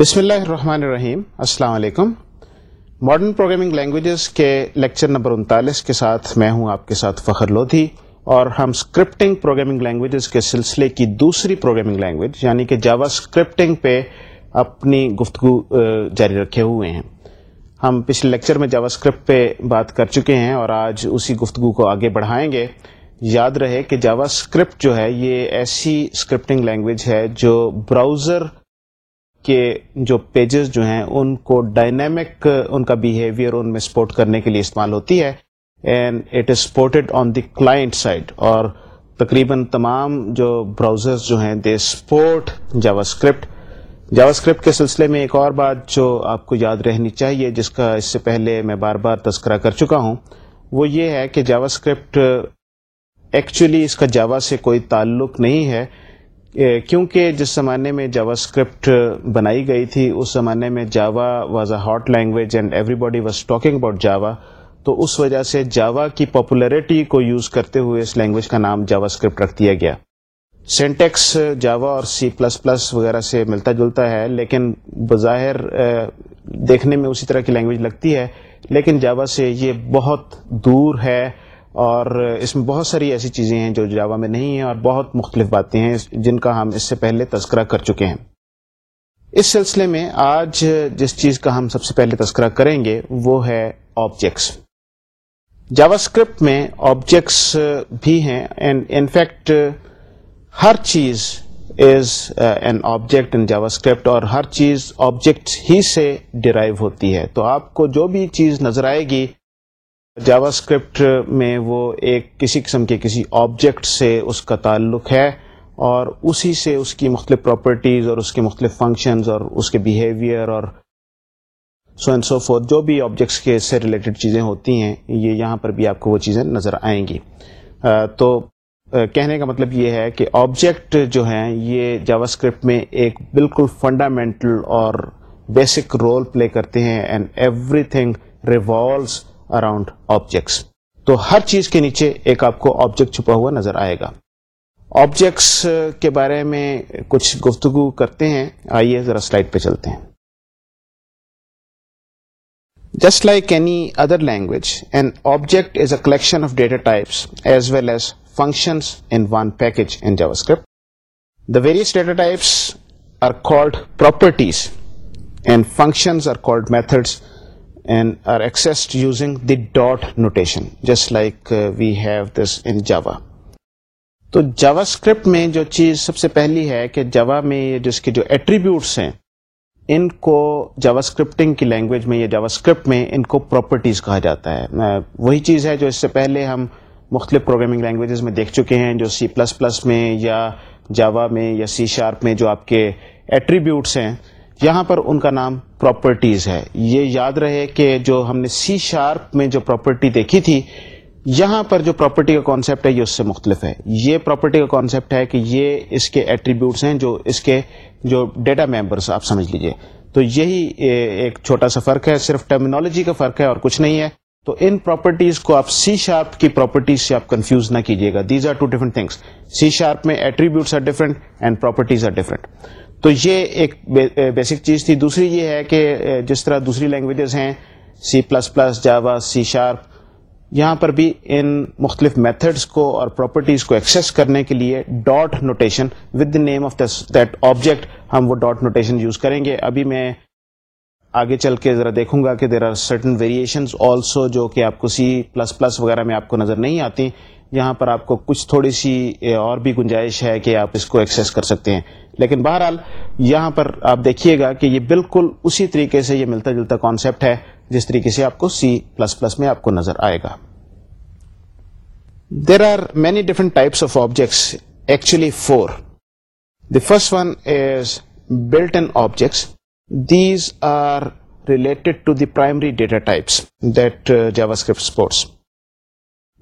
بسم اللہ الرحمن الرحیم السلام علیکم ماڈرن پروگرامنگ لینگویجز کے لیکچر نمبر انتالیس کے ساتھ میں ہوں آپ کے ساتھ فخر لودھی اور ہم اسکرپٹنگ پروگرامنگ لینگویجز کے سلسلے کی دوسری پروگرامنگ لینگویج یعنی کہ جاوا اسکرپٹنگ پہ اپنی گفتگو جاری رکھے ہوئے ہیں ہم پچھلے لیکچر میں جاوا اسکرپٹ پہ بات کر چکے ہیں اور آج اسی گفتگو کو آگے بڑھائیں گے یاد رہے کہ جاوا اسکرپٹ جو ہے یہ ایسی اسکرپٹنگ لینگویج ہے جو براؤزر جو پیجز جو ہیں ان کو ڈائنامک ان کا بیہیویئر ان میں سپورٹ کرنے کے لیے استعمال ہوتی ہے and it is supported on the client side اور تقریباً تمام جو براؤزرز جو ہیں they support JavaScript JavaScript کے سلسلے میں ایک اور بات جو آپ کو یاد رہنی چاہیے جس کا اس سے پہلے میں بار بار تذکرہ کر چکا ہوں وہ یہ ہے کہ جاوا اسکرپٹ ایکچولی اس کا جاوا سے کوئی تعلق نہیں ہے کیونکہ جس زمانے میں جاوا اسکرپٹ بنائی گئی تھی اس زمانے میں Java was a hot language and everybody was talking about Java تو اس وجہ سے جاوا کی پاپولرٹی کو یوز کرتے ہوئے اس لینگویج کا نام جاوا اسکرپٹ رکھ دیا گیا سینٹیکس جاوا اور سی پلس پلس وغیرہ سے ملتا جلتا ہے لیکن بظاہر دیکھنے میں اسی طرح کی لینگویج لگتی ہے لیکن جاوا سے یہ بہت دور ہے اور اس میں بہت ساری ایسی چیزیں ہیں جو جاوا میں نہیں ہیں اور بہت مختلف باتیں ہیں جن کا ہم اس سے پہلے تذکرہ کر چکے ہیں اس سلسلے میں آج جس چیز کا ہم سب سے پہلے تذکرہ کریں گے وہ ہے آبجیکٹس جاوا اسکرپٹ میں آبجیکٹس بھی ہیں اینڈ انفیکٹ ہر چیز is an object in JavaScript اور ہر چیز آبجیکٹس ہی سے ڈرائیو ہوتی ہے تو آپ کو جو بھی چیز نظر آئے گی جاوا اسکرپٹ میں وہ ایک کسی قسم کے کسی آبجیکٹ سے اس کا تعلق ہے اور اسی سے اس کی مختلف پراپرٹیز اور اس کے مختلف فنکشنز اور اس کے بیہیویئر اور سو اینڈ سو فور جو بھی آبجیکٹس کے سے ریلیٹڈ چیزیں ہوتی ہیں یہ یہاں پر بھی آپ کو وہ چیزیں نظر آئیں گی تو کہنے کا مطلب یہ ہے کہ آبجیکٹ جو ہیں یہ جاوا اسکرپٹ میں ایک بالکل فنڈامنٹل اور بیسک رول پلے کرتے ہیں and everything revolves around objects تو ہر چیز کے نیچے ایک آپ کو آبجیکٹ چھپا ہوا نظر آئے گا آبجیکٹس کے بارے میں کچھ گفتگو کرتے ہیں آئیے ذرا سلائڈ پہ چلتے ہیں just like any other language and object is a collection of data types as well as functions in one package in the various data types are called properties and functions are called methods and are using using the dot notation just like we have this in java تو JavaScript میں جو چیز سب سے پہلی ہے کہ جاوا میں جس کے جو ایٹریبیوٹس ہیں ان کو جاوا اسکرپٹنگ کی لینگویج میں یا جاوا اسکرپٹ میں ان کو پراپرٹیز کہا جاتا ہے وہی چیز ہے جو اس سے پہلے ہم مختلف پروگرامنگ لینگویجز میں دیکھ چکے ہیں جو سی پلس پلس میں یا جاوا میں یا سی شارپ میں جو آپ کے ایٹریبیوٹس ہیں یہاں پر ان کا نام پراپرٹیز ہے یہ یاد رہے کہ جو ہم نے سی شارپ میں جو پراپرٹی دیکھی تھی یہاں پر جو پراپرٹی کا کانسیپٹ ہے یہ اس سے مختلف ہے یہ پراپرٹی کا کانسیپٹ ہے کہ یہ اس کے ایٹریبیوٹس ہیں جو اس کے جو ڈیٹا ممبرس آپ سمجھ لیجئے تو یہی ایک چھوٹا سا فرق ہے صرف ٹرمینالوجی کا فرق ہے اور کچھ نہیں ہے تو ان پراپرٹیز کو آپ سی شارپ کی پراپرٹیز سے آپ کنفیوز نہ کیجیے گا these are two different things C sharp میں attributes are different and properties are different تو یہ ایک بیسک eh, چیز تھی دوسری یہ ہے کہ eh, جس طرح دوسری لینگویجز ہیں C plus plus Java C sharp یہاں پر بھی ان مختلف میتھڈس کو اور پراپرٹیز کو ایکسیس کرنے کے لیے dot notation with the name of that object ہم وہ ڈاٹ نوٹیشن یوز کریں گے ابھی میں آگے چل کے ذرا دیکھوں گا کہ there are certain variation also جو کہ آپ کو سی پلس پلس وغیرہ میں آپ کو نظر نہیں آتی یہاں پر آپ کو کچھ تھوڑی سی eh, اور بھی گنجائش ہے کہ آپ اس کو ایکسیس کر سکتے ہیں لیکن بہرحال یہاں پر آپ دیکھیے گا کہ یہ بالکل اسی طریقے سے یہ ملتا جلتا کانسیپٹ ہے جس طریقے سے آپ کو سی پلس پلس میں آپ کو نظر آئے گا there are many different types of objects actually for the first one is built in objects these are related to the primary data types that جاواسک supports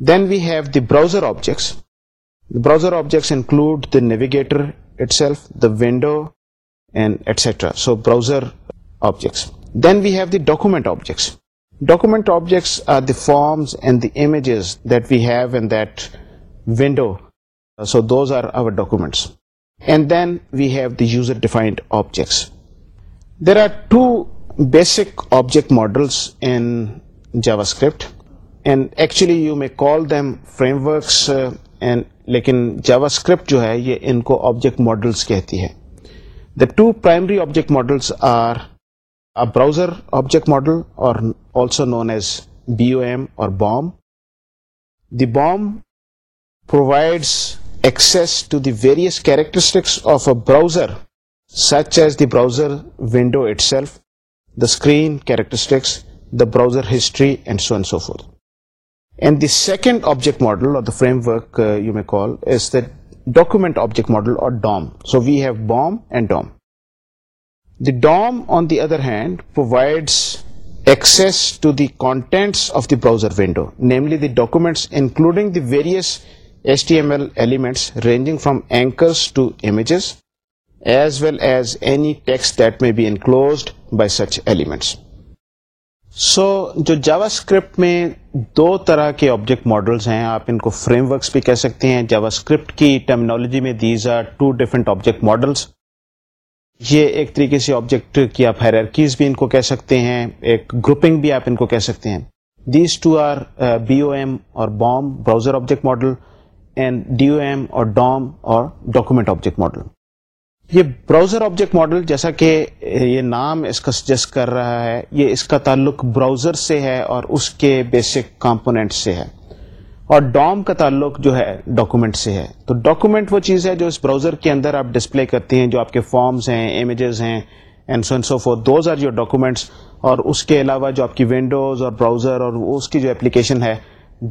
then we have the browser objects browser objects include the navigator itself, the window, and etc. So browser objects. Then we have the document objects. Document objects are the forms and the images that we have in that window. So those are our documents. And then we have the user-defined objects. There are two basic object models in JavaScript, and actually you may call them frameworks uh, لیکن JavaScript جو ہے یہ ان کو object models کہتی ہے the two primary object models are browser object model اور also known as B O M اور BOM the BOM provides access to the various characteristics of a browser such as the browser window itself the screen characteristics the browser history and so so and forth And the second object model, or the framework uh, you may call, is the document object model, or DOM. So we have BOM and DOM. The DOM, on the other hand, provides access to the contents of the browser window, namely the documents including the various HTML elements ranging from anchors to images, as well as any text that may be enclosed by such elements. So جو JavaScript میں دو طرح کے object models ہیں آپ ان کو frame works بھی کہہ سکتے ہیں جاوا اسکرپٹ کی ٹرمنالوجی میں these are two different object models یہ ایک طریقے سے آبجیکٹ کی آپ ہیرکیز بھی ان کو کہہ سکتے ہیں ایک گروپنگ بھی آپ ان کو کہہ سکتے ہیں these two are B O M اور BOM browser object model and D O M اور ڈوم اور ڈاکومنٹ آبجیکٹ ماڈل یہ براؤزر آبجیکٹ ماڈل جیسا کہ یہ نام اس کا سجیسٹ کر رہا ہے یہ اس کا تعلق براؤزر سے ہے اور اس کے بیسک کمپوننٹ سے ہے اور ڈوم کا تعلق جو ہے ڈاکومنٹ سے ہے تو ڈاکومنٹ وہ چیز ہے جو اس براؤزر کے اندر آپ ڈسپلے کرتے ہیں جو آپ کے فارمز ہیں امیجز ہیں and and so so forth those are your documents اور اس کے علاوہ جو آپ کی ونڈوز اور براؤزر اور اس کی جو اپلیکیشن ہے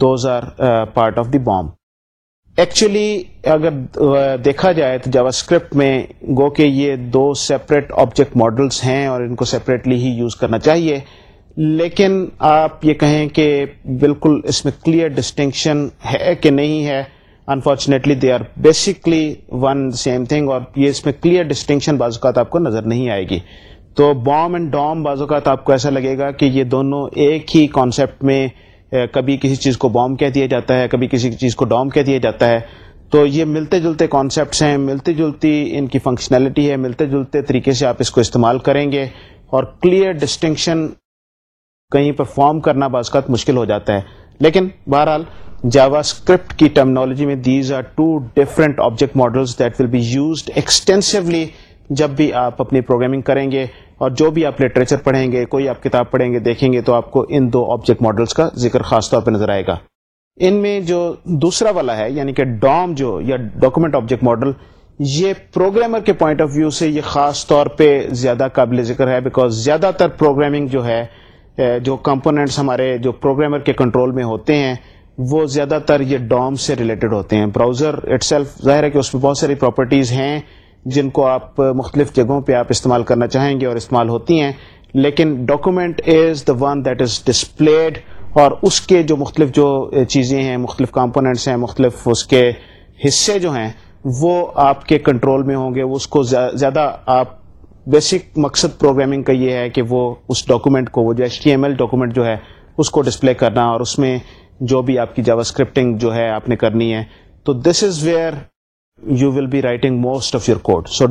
those are part of the BOM actually اگر دیکھا جائے تو جاوا اسکرپٹ میں گو کہ یہ دو سیپریٹ آبجیکٹ ماڈلس ہیں اور ان کو سیپریٹلی ہی یوز کرنا چاہیے لیکن آپ یہ کہیں کہ بالکل اس میں کلیئر ڈسٹنکشن ہے کہ نہیں ہے unfortunately they are basically one same thing اور یہ اس میں کلیئر ڈسٹنکشن بعض اوقات آپ کو نظر نہیں آئے گی تو بام اینڈ ڈوم بعض اوقات آپ کو ایسا لگے گا کہ یہ دونوں ایک ہی کانسیپٹ میں کبھی کسی چیز کو بام کہہ دیا جاتا ہے کبھی کسی چیز کو ڈوم کہہ دیا جاتا ہے تو یہ ملتے جلتے کانسیپٹس ہیں ملتے جلتی ان کی فنکشنالٹی ہے ملتے جلتے طریقے سے آپ اس کو استعمال کریں گے اور کلیئر ڈسٹنکشن کہیں پر فارم کرنا بعض کا مشکل ہو جاتا ہے لیکن بہرحال جاوا اسکرپٹ کی ٹرمنالوجی میں these are two different object models that will be used extensively جب بھی آپ اپنی پروگرامنگ کریں گے اور جو بھی آپ لٹریچر پڑھیں گے کوئی آپ کتاب پڑھیں گے دیکھیں گے تو آپ کو ان دو آبجیکٹ ماڈلس کا ذکر خاص طور پہ نظر آئے گا ان میں جو دوسرا والا ہے یعنی کہ ڈوم جو یا ڈاکومنٹ آبجیکٹ ماڈل یہ پروگرامر کے پوائنٹ آف ویو سے یہ خاص طور پہ زیادہ قابل ذکر ہے بیکاز زیادہ تر پروگرامنگ جو ہے جو کمپوننٹس ہمارے جو پروگرامر کے کنٹرول میں ہوتے ہیں وہ زیادہ تر یہ ڈوم سے ریلیٹڈ ہوتے ہیں براؤزر اٹ سیلف ظاہر ہے کہ اس میں بہت ساری پراپرٹیز ہیں جن کو آپ مختلف جگہوں پہ آپ استعمال کرنا چاہیں گے اور استعمال ہوتی ہیں لیکن document is the one that is displayed اور اس کے جو مختلف جو چیزیں ہیں مختلف کمپوننٹس ہیں مختلف اس کے حصے جو ہیں وہ آپ کے کنٹرول میں ہوں گے اس کو زیادہ آپ بیسک مقصد پروگرامنگ کا یہ ہے کہ وہ اس ڈاکومنٹ کو وہ جو H T M L document جو ہے اس کو ڈسپلے کرنا اور اس میں جو بھی آپ کی جاوا اسکرپٹنگ جو ہے آپ نے کرنی ہے تو this is where you will be writing most of your code so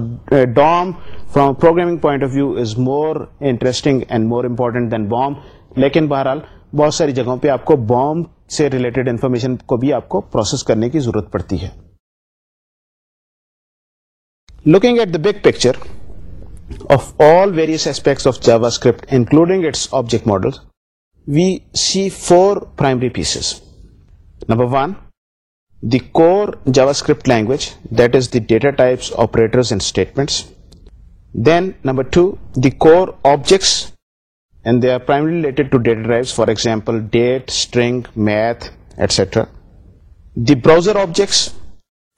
DOM from program point of view is more interesting and more important than BOM لیکن بہرحال بہت ساری جگہوں پہ آپ کو بام سے ریلیٹڈ انفارمیشن کو بھی آپ کو پروسیس کرنے کی ضرورت پڑتی ہے looking at the big picture of all various aspects of JavaScript including its object model we see four primary pieces number one language this the data types then number two there objects for example date string math etcetera the browser objects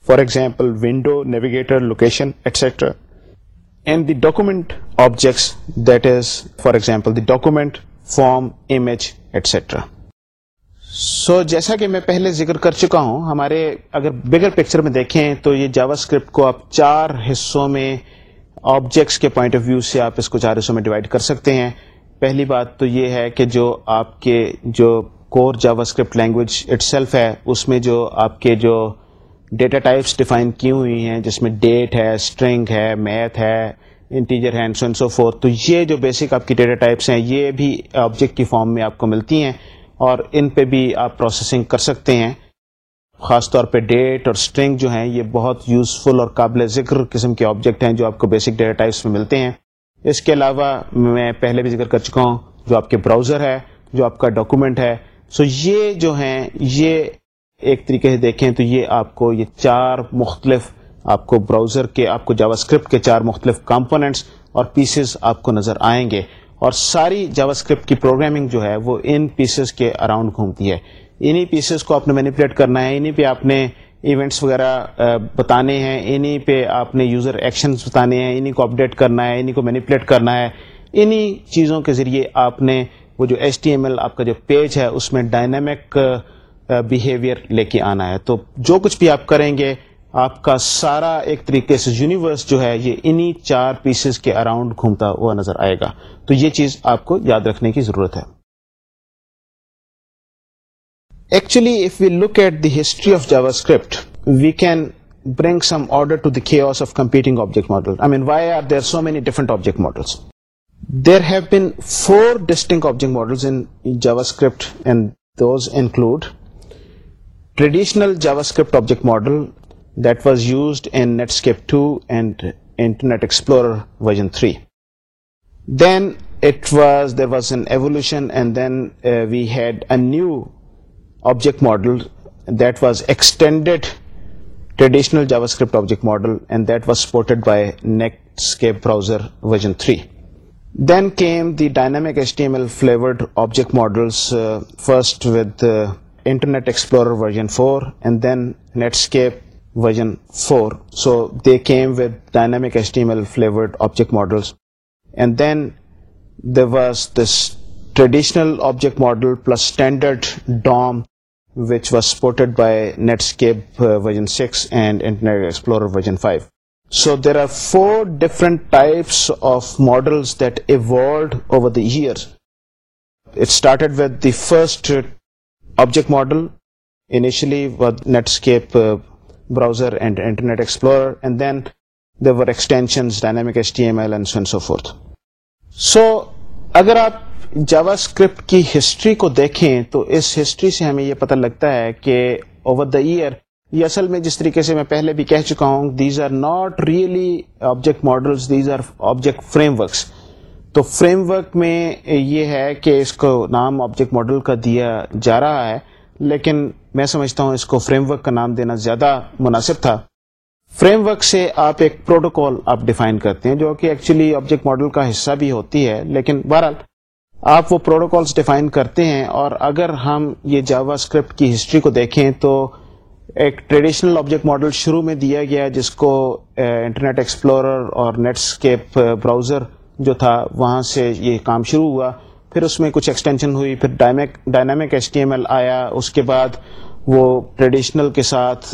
for example window navigator location etcetera the document objects example the document form image etcetera so so, جیسا کہ میں پہلے ذکر کر چکا ہوں ہمارے اگر بگر پکچر میں دیکھیں تو یہ جاوا اسکرپٹ کو آپ چار حصوں میں آبجیکٹس کے پوائنٹ آف ویو سے آپ اس کو چار حصوں میں ڈیوائڈ کر سکتے ہیں پہلی بات تو یہ ہے کہ جو آپ کے جو core JavaScript language itself ہے اس میں جو آپ کے جو ڈیٹا ٹائپس ڈیفائن کی ہوئی ہیں جس میں ڈیٹ ہے اسٹرنگ ہے میتھ ہے integer and so and so forth تو یہ جو بیسک آپ کی ڈیٹا ٹائپس ہیں یہ بھی آبجیکٹ کی فارم میں آپ کو ملتی ہیں اور ان پہ بھی آپ پروسیسنگ کر سکتے ہیں خاص طور پہ ڈیٹ اور اسٹرنگ جو ہیں یہ بہت یوزفل اور قابل ذکر قسم کے آبجیکٹ ہیں جو آپ کو بیسک ڈیٹا ٹائپس میں ملتے ہیں اس کے علاوہ میں پہلے بھی ذکر کر چکا ہوں جو آپ کے براؤزر ہے جو آپ کا ڈاکومنٹ ہے سو یہ جو ہیں یہ ایک طریقے سے دیکھیں تو یہ آپ کو یہ چار مختلف آپ کو براؤزر کے آپ کو جاوا اسکرپٹ کے چار مختلف کمپوننٹس اور پیسز آپ کو نظر آئیں گے اور ساری اسکرپٹ کی پروگرامنگ جو ہے وہ ان پیسز کے اراؤنڈ گھومتی ہے انہی پیسز کو آپ نے مینیپولیٹ کرنا ہے انہیں پہ آپ نے ایونٹس وغیرہ بتانے ہیں انہیں پہ آپ نے یوزر ایکشنس بتانے ہیں انہیں کو اپڈیٹ کرنا ہے انہیں کو مینیپولیٹ کرنا ہے انہی چیزوں کے ذریعے آپ نے وہ جو ایچ ٹی ایم ایل آپ کا جو پیج ہے اس میں ڈائنامک بیہیویئر لے کے آنا ہے تو جو کچھ بھی آپ کریں گے آپ کا سارا ایک طریقے سے یونیورس جو ہے یہ انہی چار پیسز کے اراؤنڈ گھومتا ہوا نظر آئے گا تو یہ چیز آپ کو یاد رکھنے کی ضرورت ہے actually if look at the history of JavaScript we can bring some order to chaos of competing object model I mean why are there so many different object models there have been four distinct object model and those include traditional JavaScript object model that was used in Netscape 2 and Internet Explorer version 3. Then there was an evolution, and then uh, we had a new object model that was extended traditional JavaScript object model, and that was supported by Netscape browser version 3. Then came the dynamic HTML flavored object models, uh, first with uh, Internet Explorer version 4 and then Netscape version four so them وائناکل floored object model traditional model پلسرڈ DOM supported by Netscape Explorer five so there are four different of models that evolved over the started with the first object model initially Netscape browser and Internet Explorer so اگر آپ JavaScript کی history کو دیکھیں تو اس history سے ہمیں یہ پتہ لگتا ہے کہ اوور دا ایئر یہ اصل میں جس طریقے سے میں پہلے بھی کہہ چکا ہوں these are not really object model these are object frameworks تو فریم ورک میں یہ ہے کہ اس کو نام آبجیکٹ ماڈل کا دیا جا رہا ہے لیکن میں سمجھتا ہوں اس کو فریم ورک کا نام دینا زیادہ مناسب تھا فریم ورک سے آپ ایک پروٹوکول آپ ڈیفائن کرتے ہیں جو کہ ایکچولی آبجیکٹ ماڈل کا حصہ بھی ہوتی ہے لیکن بہرحال آپ وہ پروٹوکالس ڈیفائن کرتے ہیں اور اگر ہم یہ جاوا اسکرپٹ کی ہسٹری کو دیکھیں تو ایک ٹریڈیشنل آبجیکٹ ماڈل شروع میں دیا گیا جس کو انٹرنیٹ ایکسپلورر اور نیٹسکیپ براؤزر جو تھا وہاں سے یہ کام شروع ہوا پھر اس میں کچھ ایکسٹینشن ہوئی پھر dynamic H T M L آیا اس کے بعد وہ ٹریڈیشنل کے ساتھ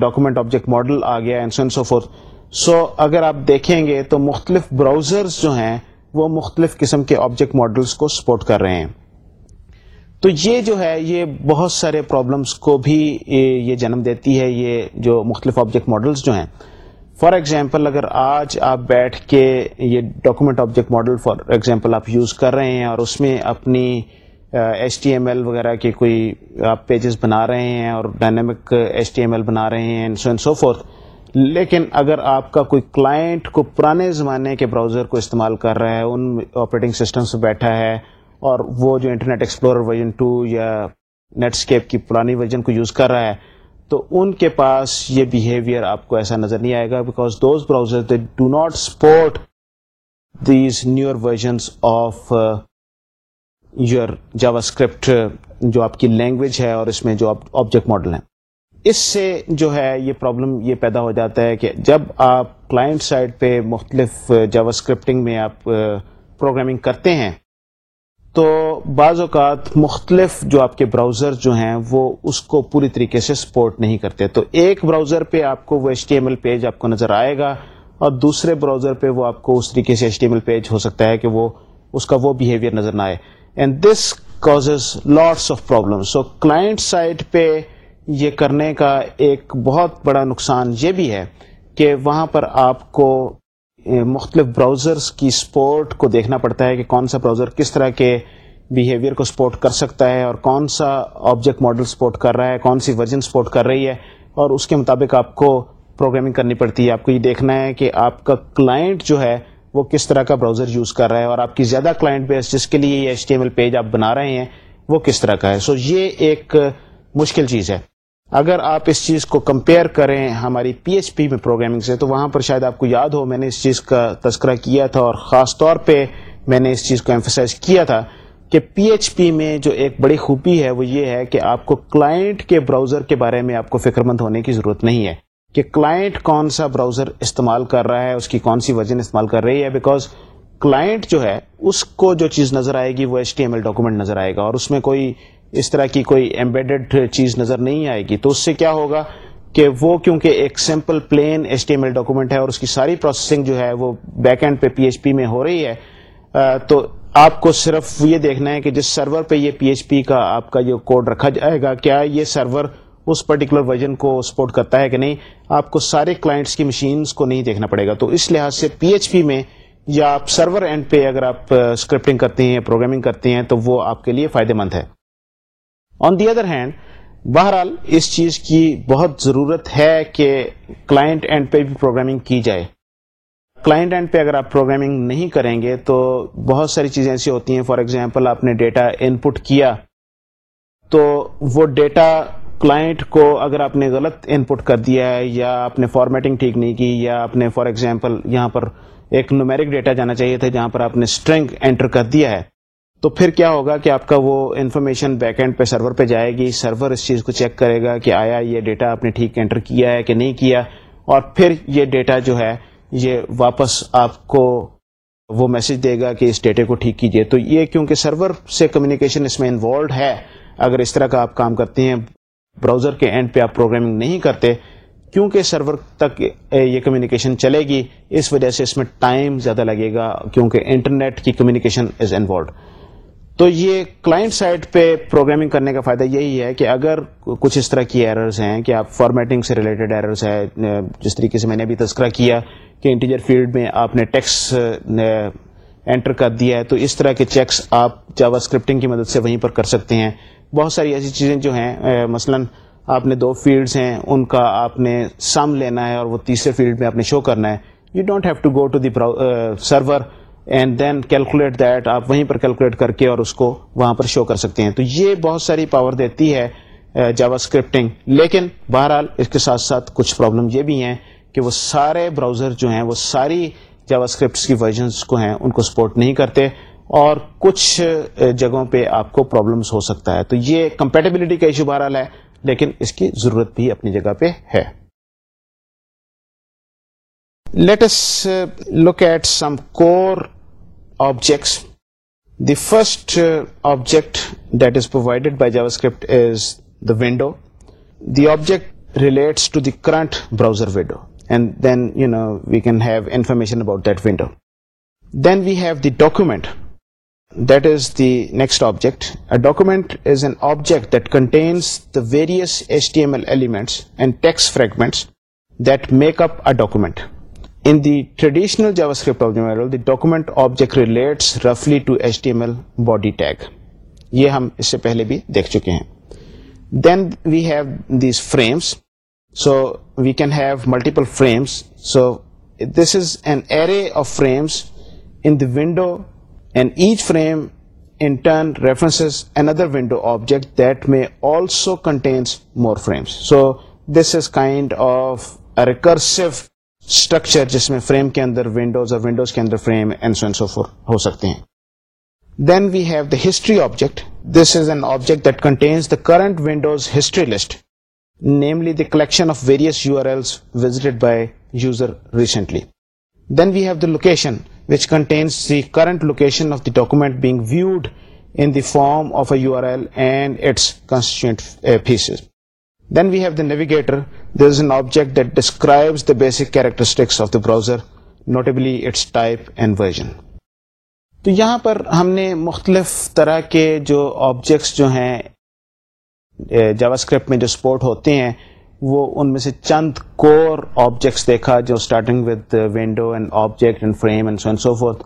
ڈاکومنٹ آبجیکٹ ماڈل آ گیا سو سینس سو اگر آپ دیکھیں گے تو مختلف براؤزرز جو ہیں وہ مختلف قسم کے آبجیکٹ ماڈلس کو سپورٹ کر رہے ہیں تو یہ جو ہے یہ بہت سارے پرابلمس کو بھی یہ جنم دیتی ہے یہ جو مختلف آبجیکٹ ماڈلس جو ہیں فار ایگزامپل اگر آج آپ بیٹھ کے یہ document object model for example آپ یوز کر رہے ہیں اور اس میں اپنی ایچ ٹی ایم ایل وغیرہ کے کوئی آپ پیجز بنا رہے ہیں اور dynamic H T M L بنا رہے ہیں سو سو فورتھ لیکن اگر آپ کا کوئی کلائنٹ کو پرانے زمانے کے براؤزر کو استعمال کر رہا ہے ان آپریٹنگ سسٹم سے بیٹھا ہے اور وہ جو انٹرنیٹ ایکسپلورر ورژن ٹو یا نیٹسکیپ کی پرانی ورژن کو یوز کر رہا ہے تو ان کے پاس یہ بیہیویئر آپ کو ایسا نظر نہیں آئے گا because those browsers they do not support these newer versions of your JavaScript جو آپ کی لینگویج ہے اور اس میں جو آبجیکٹ ماڈل ہیں اس سے جو ہے یہ پرابلم یہ پیدا ہو جاتا ہے کہ جب آپ کلائنٹ سائڈ پہ مختلف جاوا uh, اسکرپٹنگ میں آپ پروگرامنگ uh, کرتے ہیں تو بعض اوقات مختلف جو آپ کے براؤزر جو ہیں وہ اس کو پوری طریقے سے سپورٹ نہیں کرتے تو ایک براؤزر پہ آپ کو وہ H T M L page آپ کو نظر آئے گا اور دوسرے براؤزر پہ وہ آپ کو اس طریقے سے H T M L page ہو سکتا ہے کہ وہ اس کا وہ بیہیویئر نظر نہ آئے and this causes lots of problem so client site پہ یہ کرنے کا ایک بہت بڑا نقصان یہ بھی ہے کہ وہاں پر آپ کو مختلف براؤزرس کی سپورٹ کو دیکھنا پڑتا ہے کہ کون سا براؤزر کس طرح کے بیہیویئر کو سپورٹ کر سکتا ہے اور کون سا آبجیکٹ ماڈل سپورٹ کر رہا ہے کون سی ورژن سپورٹ کر رہی ہے اور اس کے مطابق آپ کو پروگرامنگ کرنی پڑتی ہے آپ کو یہ دیکھنا ہے کہ آپ کا کلائنٹ جو ہے وہ کس طرح کا براؤزر یوز کر رہا ہے اور آپ کی زیادہ کلائنٹ بیس جس کے لیے یہ H T M L page آپ بنا رہے ہیں وہ کس طرح کا ہے سو so یہ ایک مشکل چیز ہے اگر آپ اس چیز کو کمپیئر کریں ہماری پی ایچ پی میں پروگرامنگ سے تو وہاں پر شاید آپ کو یاد ہو میں نے اس چیز کا تذکرہ کیا تھا اور خاص طور پہ میں نے اس چیز کو ایمفسائز کیا تھا کہ پی ایچ پی میں جو ایک بڑی خوبی ہے وہ یہ ہے کہ آپ کو کلائنٹ کے براؤزر کے بارے میں آپ کو فکر مند ہونے کی ضرورت نہیں ہے کہ کلائنٹ کون سا براؤزر استعمال کر رہا ہے اس کی کون سی وزن استعمال کر رہی ہے بیکاز کلائنٹ جو ہے اس کو جو چیز نظر آئے گی وہ H T M L document نظر آئے گا اور اس میں کوئی اس طرح کی کوئی ایمبیڈڈ چیز نظر نہیں آئے گی تو اس سے کیا ہوگا کہ وہ کیونکہ ایک simple plain H T M L document ہے اور اس کی ساری پروسیسنگ جو ہے وہ بیک اینڈ پہ پی ایچ پی میں ہو رہی ہے تو آپ کو صرف یہ دیکھنا ہے کہ جس سرور پہ یہ پی ایچ پی کا آپ کا یہ کوڈ رکھا جائے گا کیا یہ سرور اس پرٹیکولر ورژن کو سپورٹ کرتا ہے کہ نہیں آپ کو سارے کلائنٹس کی مشینز کو نہیں دیکھنا پڑے گا تو اس لحاظ سے پی ایچ پی میں یا آپ سرور اینڈ پہ اگر آپ اسکرپٹنگ کرتے ہیں پروگرامنگ کرتے ہیں تو وہ آپ کے لیے فائدے مند ہے آن دی ادر ہینڈ بہرحال اس چیز کی بہت ضرورت ہے کہ کلائنٹ اینڈ پہ بھی پروگرامنگ کی جائے کلائنٹ اینڈ پہ اگر آپ پروگرامنگ نہیں کریں گے تو بہت ساری چیزیں ایسی ہوتی ہیں فار ایگزامپل آپ نے ڈیٹا ان پٹ کیا تو وہ ڈیٹا کلائنٹ کو اگر آپ نے غلط ان پٹ کر دیا ہے یا آپ نے فارمیٹنگ ٹھیک نہیں کی یا آپ نے فار ایگزامپل یہاں پر ایک نومیرک ڈیٹا جانا چاہیے تھا جہاں پر آپ نے اسٹرنگ انٹر کر دیا ہے تو پھر کیا ہوگا کہ آپ کا وہ انفارمیشن بیک اینڈ پہ سرور پہ جائے گی سرور اس چیز کو چیک کرے گا کہ آیا یہ ڈیٹا آپ نے ٹھیک انٹر کیا ہے کہ نہیں کیا اور پھر یہ ڈیٹا جو ہے یہ واپس آپ کو وہ میسج دے گا کہ اس ڈیٹے کو ٹھیک کیجیے تو یہ کیونکہ سرور سے کمیونیکیشن اس میں انوالوڈ ہے اگر اس طرح کا آپ کام کرتے ہیں براؤزر کے اینڈ پہ آپ پروگرامنگ نہیں کرتے کیونکہ سرور تک یہ کمیونیکیشن چلے گی اس وجہ سے اس میں ٹائم زیادہ لگے گا کیونکہ انٹرنیٹ کی کمیونیکیشن از انوالوڈ تو یہ کلائنٹ سائٹ پہ پروگرامنگ کرنے کا فائدہ یہی ہے کہ اگر کچھ اس طرح کی ایررز ہیں کہ آپ فارمیٹنگ سے ریلیٹڈ ایررز ہیں جس طریقے سے میں نے ابھی تذکرہ کیا کہ انٹیجر فیلڈ میں آپ نے ٹیکس انٹر کر دیا ہے تو اس طرح کے چیکس آپ جاوا اسکرپٹنگ کی مدد سے وہیں پر کر سکتے ہیں بہت ساری ایسی چیزیں جو ہیں مثلا آپ نے دو فیلڈز ہیں ان کا آپ نے سم لینا ہے اور وہ تیسرے فیلڈ میں آپ نے شو کرنا ہے you don't have to go to the server and then calculate that آپ وہیں پر کیلکولیٹ کر کے اور اس کو وہاں پر شو کر سکتے ہیں تو یہ بہت ساری پاور دیتی ہے جاوا اسکرپٹنگ لیکن بہرحال اس کے ساتھ ساتھ کچھ پرابلم یہ بھی ہیں کہ وہ سارے براؤزر جو ہیں وہ ساری جاوا اسکرپٹس کی ورژنس کو ہیں ان کو سپورٹ نہیں کرتے اور کچھ جگہوں پہ آپ کو پرابلمس ہو سکتا ہے تو یہ کمپیٹیبلٹی کا ایشو بہرحال ہے لیکن اس کی ضرورت بھی اپنی جگہ پہ ہے let's look at some core objects. The first uh, object that is provided by JavaScript is the window. The object relates to the current browser window, and then we can have information about that window. Then we have the document. That is the next object. A document is an object that contains the various HTML elements and text fragments that make up a document. Document relates رفلی to H T M L body tag یہ ہم اس سے پہلے بھی دیکھ چکے ہیں then we have دیمس so we can have multiple frames so this is an array of frames window and each frame in turns an other window object that میں ریکرس اسٹرکچر جس میں فریم کے اندر ونڈوز ونڈوز اور کے اندر frame frames ہو سکتے ہیں then we have the history object this is an object that contains the current windows history list namely the collection of various U R L by user recently then we have the location which contains the current location of the document being viewed in form of a U R L and its Then we have the navigator. There is an object that describes the basic characteristics of the browser, notably its type and version. تو یہاں پر ہم نے مختلف طرح کے جو objects جو ہیں جاوا اسکرپٹ میں جو سپورٹ ہوتے ہیں وہ ان میں سے چند کور آبجیکٹس دیکھا جو starting with window and object and frame and so and so forth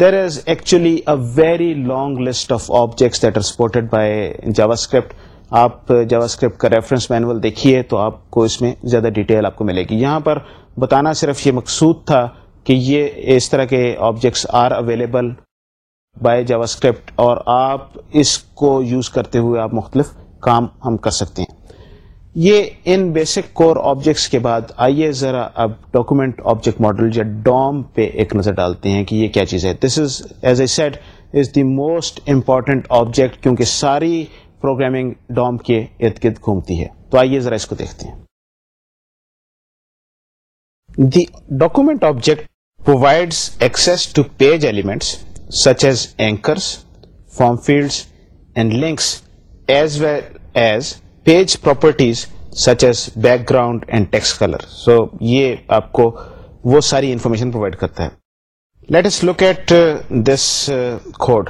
there is actually a very long list of objects that are supported by JavaScript آپ اسکرپٹ کا ریفرنس مینول دیکھیے تو آپ کو اس میں زیادہ ڈیٹیل آپ کو ملے گی یہاں پر بتانا صرف یہ مقصود تھا کہ یہ اس طرح کے objects are available by script اور آپ اس کو یوز کرتے ہوئے آپ مختلف کام ہم کر سکتے ہیں یہ ان بیسک کور آبجیکٹس کے بعد آئیے ذرا اب ڈاکومنٹ آبجیکٹ ماڈل یا ڈوم پہ ایک نظر ڈالتے ہیں کہ یہ کیا چیز ہے this is as I said is the most important object کیونکہ ساری پروگرامنگ ڈوم کے ارد گرد گھومتی ہے تو آئیے ذرا اس کو دیکھتے ہیں the document object provide access to page elements such as anchors form fields and links as well as page properties such as background and text colour سو یہ آپ کو وہ ساری انفارمیشن پرووائڈ کرتا ہے let's look at this code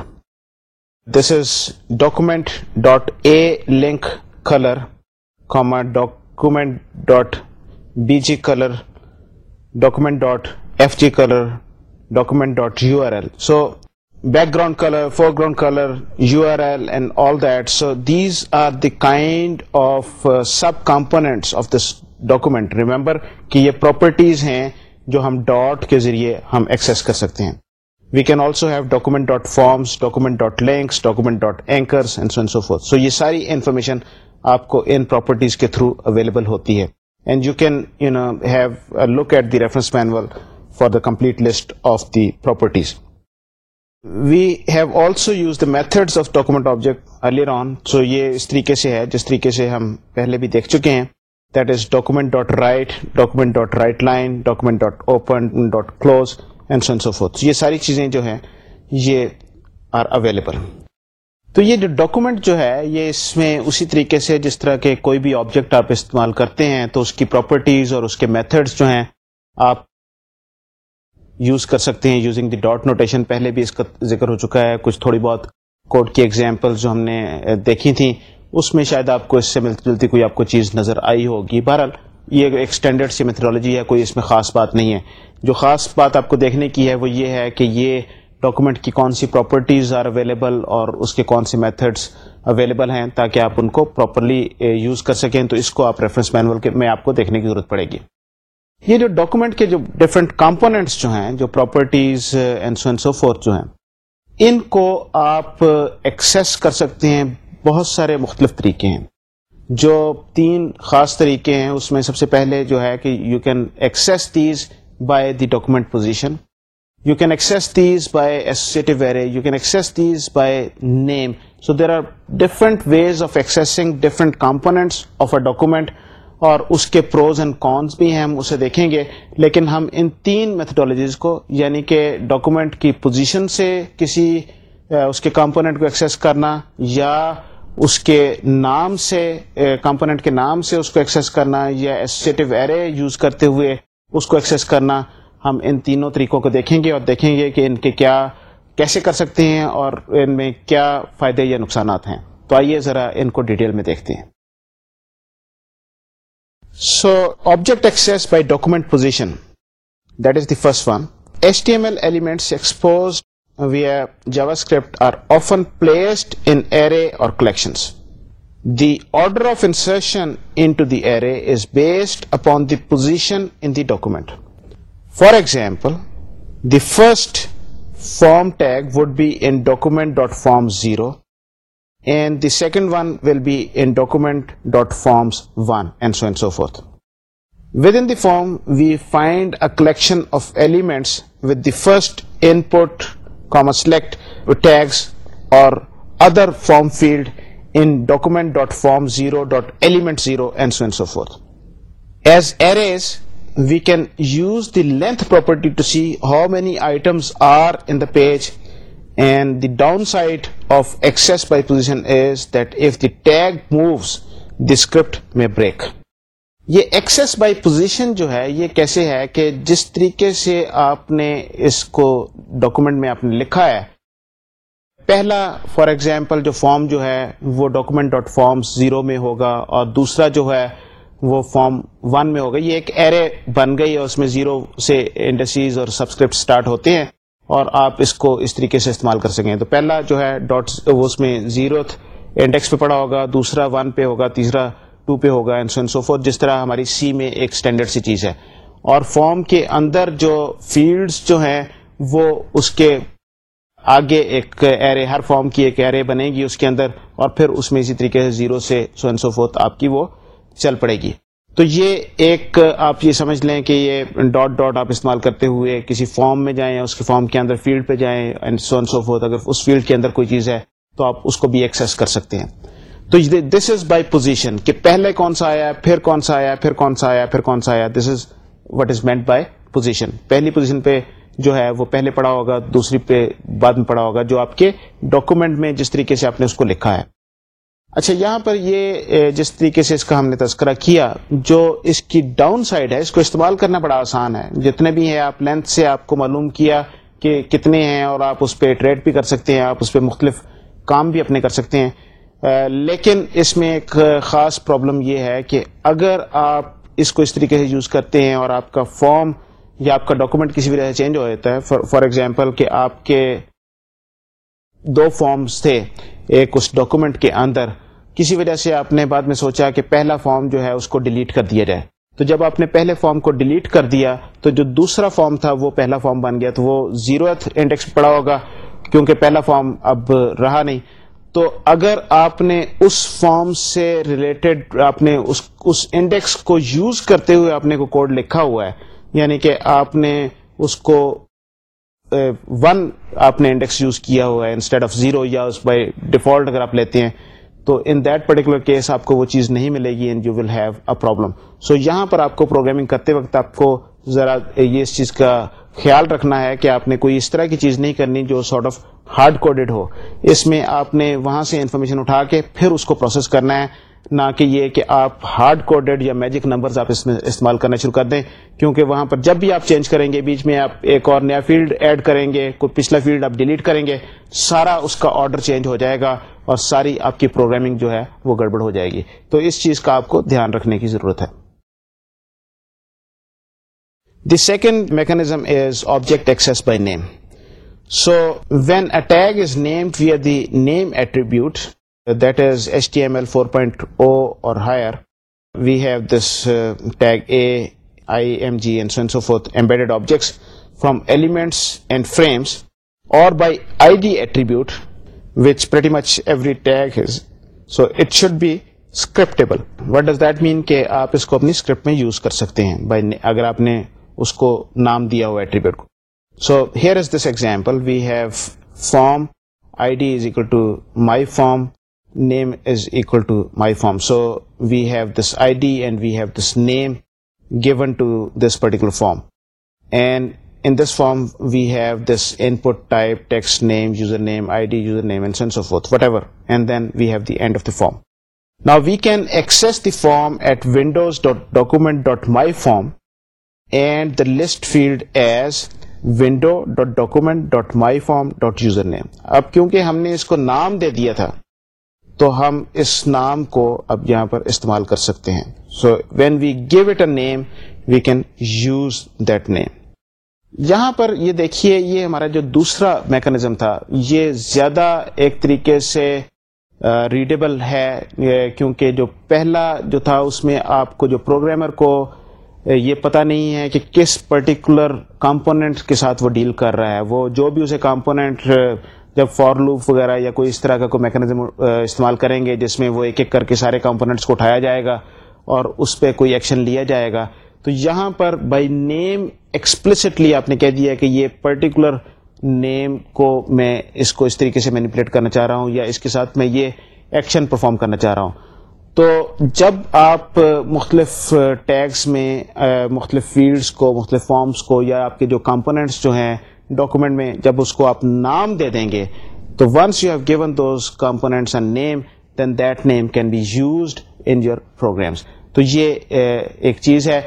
this is document dot a link colour comma document dot B G colour document dot F G colour document dot U R L so background colour foreground colour U R L and all that so these are the kind of sub component of this document remember کہ یہ properties ہیں جو ہم dot کے ذریعے ہم access کر سکتے ہیں we can also have document dot forms document dot links document dot anchors so یہ ساری انفارمیشن آپ کو ان پراپرٹیز کے تھرو اویلیبل ہوتی ہے and you you can know have look at the reference manual for the complete list of the properties we have also use the method of document object earlier on so یہ اس طریقے سے ہے جس طریقے سے ہم پہلے بھی دیکھ چکے ہیں that is document dot write document dot write line document dot open dot close and sense of یہ ساری چیزیں جو ہیں یہ آر اویلیبل تو یہ جو ڈاکومنٹ جو ہے یہ اس میں اسی طریقے سے جس طرح کے کوئی بھی آبجیکٹ آپ استعمال کرتے ہیں تو اس کی پراپرٹیز اور اس کے میتھڈس جو ہیں آپ یوز کر سکتے ہیں یوزنگ دی ڈاٹ نوٹیشن پہلے بھی اس کا ذکر ہو چکا ہے کچھ تھوڑی بہت کوڈ کی ایگزامپل جو ہم نے دیکھی تھیں اس میں شاید آپ کو اس سے ملتی جلتی کوئی آپ کو چیز نظر آئی ہوگی بہرحال یہ ایکسٹینڈرڈ سی میتھڈالوجی ہے کوئی اس میں خاص بات نہیں ہے جو خاص بات آپ کو دیکھنے کی ہے وہ یہ ہے کہ یہ ڈاکومنٹ کی کون سی پراپرٹیز آر اویلیبل اور اس کے کون سی میتھڈس اویلیبل ہیں تاکہ آپ ان کو پراپرلی یوز eh, کر سکیں تو اس کو آپ ریفرنس مینول میں آپ کو دیکھنے کی ضرورت پڑے گی یہ جو ڈاکومنٹ کے جو ڈفرینٹ کمپوننٹس جو ہیں جو پراپرٹیز فورتھ eh, جو ہیں ان کو آپ ایکسیس eh, کر سکتے ہیں بہت سارے مختلف طریقے ہیں جو تین خاص طریقے ہیں اس میں سب سے پہلے جو ہے کہ you can access these by the name. Position you can different these of array different components of a document اور اس کے پروز اینڈ کونس بھی ہم اسے دیکھیں گے لیکن ہم ان تین میتھڈالوجیز کو یعنی کہ ڈاکومنٹ کی پوزیشن سے کسی اس کے کمپوننٹ کو ایکسیس کرنا یا اس کے نام سے کمپوننٹ کے نام سے اس کو ایکسیس کرنا یا ایسوسیٹو ایرے یوز کرتے ہوئے اس کو ایکسیس کرنا ہم ان تینوں طریقوں کو دیکھیں گے اور دیکھیں گے کہ ان کے کیا کیسے کر سکتے ہیں اور ان میں کیا فائدے یا نقصانات ہیں تو آئیے ذرا ان کو ڈیٹیل میں دیکھتے ہیں so object access by document position that is the first one H T M L elements expose we often placed in array or collections The order of insertion into the array is based upon the position in the document. For example, the first form tag would be in document.forms0 and the second one will be in document.forms1 and so on and so forth. Within the form, we find a collection of elements with the first input, select tags or other form field document dot form zero we element zero and length property as we can use items see how many page are the the page and the down side of if if tag moves the script میں break یہ access by position جو ہے یہ کیسے ہے کہ جس طریقے سے آپ نے اس کو ڈاکومنٹ میں آپ نے لکھا ہے پہلا فار ایگزامپل جو فارم جو ہے وہ ڈاکومینٹ ڈاٹ فارم زیرو میں ہوگا اور دوسرا جو ہے وہ فارم ون میں ہوگا یہ ایک ایرے بن گئی ہے اس میں زیرو سے انڈسٹریز اور سبسکرپٹ ہوتے ہیں اور آپ اس کو اس طریقے سے استعمال کر سکیں تو پہلا جو ہے ڈاٹ وہ اس میں زیرو انڈیکس پہ پڑا ہوگا دوسرا ون پہ ہوگا تیسرا ٹو پہ ہوگا سو فور جس طرح ہماری سی میں ایک اسٹینڈرڈ سی چیز ہے اور فارم کے اندر جو فیلڈز جو ہیں وہ اس کے آگے ایک ایرے ہر فارم کی ایک ایرے بنے گی اس کے اندر اور پھر اس میں اسی طریقے سے زیرو سے سو اینڈ سو فورتھ آپ کی وہ چل پڑے گی تو یہ ایک آپ یہ سمجھ لیں کہ یہ ڈاٹ ڈاٹ آپ استعمال کرتے ہوئے کسی فارم میں جائیں اس کے فارم کے اندر فیلڈ پہ جائیں and so and so forth اگر اس فیلڈ کے اندر کوئی چیز ہے تو آپ اس کو بھی ایکسیس کر سکتے ہیں تو دس از بائی پوزیشن کہ پہلے کون سا آیا پھر کون سا آیا پھر کون سا آیا پھر کون سا آیا this is what is meant by position پہلی پوزیشن پہ جو ہے وہ پہلے پڑھا ہوگا دوسری پہ بعد میں پڑھا ہوگا جو آپ کے ڈاکومنٹ میں جس طریقے سے آپ نے اس کو لکھا ہے اچھا یہاں پر یہ جس طریقے سے اس کا ہم نے تذکرہ کیا جو اس کی ڈاؤن سائڈ ہے اس کو استعمال کرنا بڑا آسان ہے جتنے بھی ہیں آپ لینتھ سے آپ کو معلوم کیا کہ کتنے ہیں اور آپ اس پہ ٹریڈ بھی کر سکتے ہیں آپ اس پہ مختلف کام بھی اپنے کر سکتے ہیں لیکن اس میں ایک خاص پرابلم یہ ہے کہ اگر آپ اس کو اس طریقے سے یوز کرتے ہیں اور آپ کا فارم یا آپ کا ڈاکومنٹ کسی وجہ سے چینج ہو جاتا ہے فار ایگزامپل کہ آپ کے دو فارمز تھے ایک اس ڈاکومنٹ کے اندر کسی وجہ سے آپ نے بعد میں سوچا کہ پہلا فارم جو ہے اس کو ڈیلیٹ کر دیا جائے تو جب آپ نے پہلے فارم کو ڈیلیٹ کر دیا تو جو دوسرا فارم تھا وہ پہلا فارم بن گیا تو وہ زیرو انڈیکس پڑا ہوگا کیونکہ پہلا فارم اب رہا نہیں تو اگر آپ نے اس فارم سے ریلیٹڈ آپ نے اس انڈیکس کو یوز کرتے ہوئے آپ نے کوڈ لکھا ہوا ہے یعنی کہ آپ نے اس کو ون آپ نے انڈیکس یوز کیا ہوا ہے انسٹیڈ آف زیرو یا اس بائی ڈیفالٹ اگر آپ لیتے ہیں تو ان دیٹ پرٹیکولر کیس آپ کو وہ چیز نہیں ملے گی and you will have a problem so یہاں پر آپ کو پروگرامنگ کرتے وقت آپ کو ذرا یہ اس چیز کا خیال رکھنا ہے کہ آپ نے کوئی اس طرح کی چیز نہیں کرنی جو سارٹ آف ہارڈ کوڈیڈ ہو اس میں آپ نے وہاں سے انفارمیشن اٹھا کے پھر اس کو پروسیس کرنا ہے نہ کہ یہ کہ آپ ہارڈ کوڈڈ یا میجک نمبرز آپ اس میں استعمال کرنا شروع کر دیں کیونکہ وہاں پر جب بھی آپ چینج کریں گے بیچ میں آپ ایک اور نیا فیلڈ ایڈ کریں گے کوئی پچھلا فیلڈ آپ ڈیلیٹ کریں گے سارا اس کا آرڈر چینج ہو جائے گا اور ساری آپ کی پروگرامنگ جو ہے وہ گڑبڑ ہو جائے گی تو اس چیز کا آپ کو دھیان رکھنے کی ضرورت ہے the second mechanism is object access by name so when attack is name where the name attribute that is H T M L four point O or higher we have this tag a I M G and sense of embed objects from elements and frames or by I D attribute which ویٹی much every tag is so it should be scriptable what does that mean کہ آپ اس کو اپنی script میں use کر سکتے ہیں by اگر آپ نے اس کو نام دیا ہو ایٹریبیوٹ کو so here is this example we have form I D is equal to my form name is equal to my form so we have this I D and we have this name given to this particular form and form we have this input name user name I Ds whatever then we have the end of the form now we can access the form at windows dot document dot my form and the list field as window dot document dot my form dot user name اب کیونکہ ہم نے اس کو نام دے دیا تھا تو ہم اس نام کو اب یہاں پر استعمال کر سکتے ہیں so when we give it a name we can use that name یہاں پر یہ دیکھیے یہ ہمارا جو دوسرا میکانزم تھا یہ زیادہ ایک طریقے سے ریڈیبل ہے کیونکہ جو پہلا جو تھا اس میں آپ کو جو پروگرامر کو یہ پتا نہیں ہے کہ کس پرٹیکولر کمپوننٹ کے ساتھ وہ ڈیل کر رہا ہے وہ جو بھی اسے کمپوننٹ جب لوپ وغیرہ یا کوئی اس طرح کا کوئی میکینزم استعمال کریں گے جس میں وہ ایک ایک کر کے سارے کمپوننٹس کو اٹھایا جائے گا اور اس پہ کوئی ایکشن لیا جائے گا تو یہاں پر بائی نیم ایکسپلسٹلی آپ نے کہہ دیا کہ یہ پرٹیکولر نیم کو میں اس کو اس طریقے سے مینیپولیٹ کرنا چاہ رہا ہوں یا اس کے ساتھ میں یہ ایکشن پرفارم کرنا چاہ رہا ہوں تو جب آپ مختلف ٹیگس میں مختلف فیلڈس کو مختلف فارمس کو یا آپ کے جو کمپوننٹس جو ہیں ڈاکومنٹ میں جب اس کو آپ نام دے دیں گے تو once you have given those components then that name can be used in your programs تو یہ ایک چیز ہے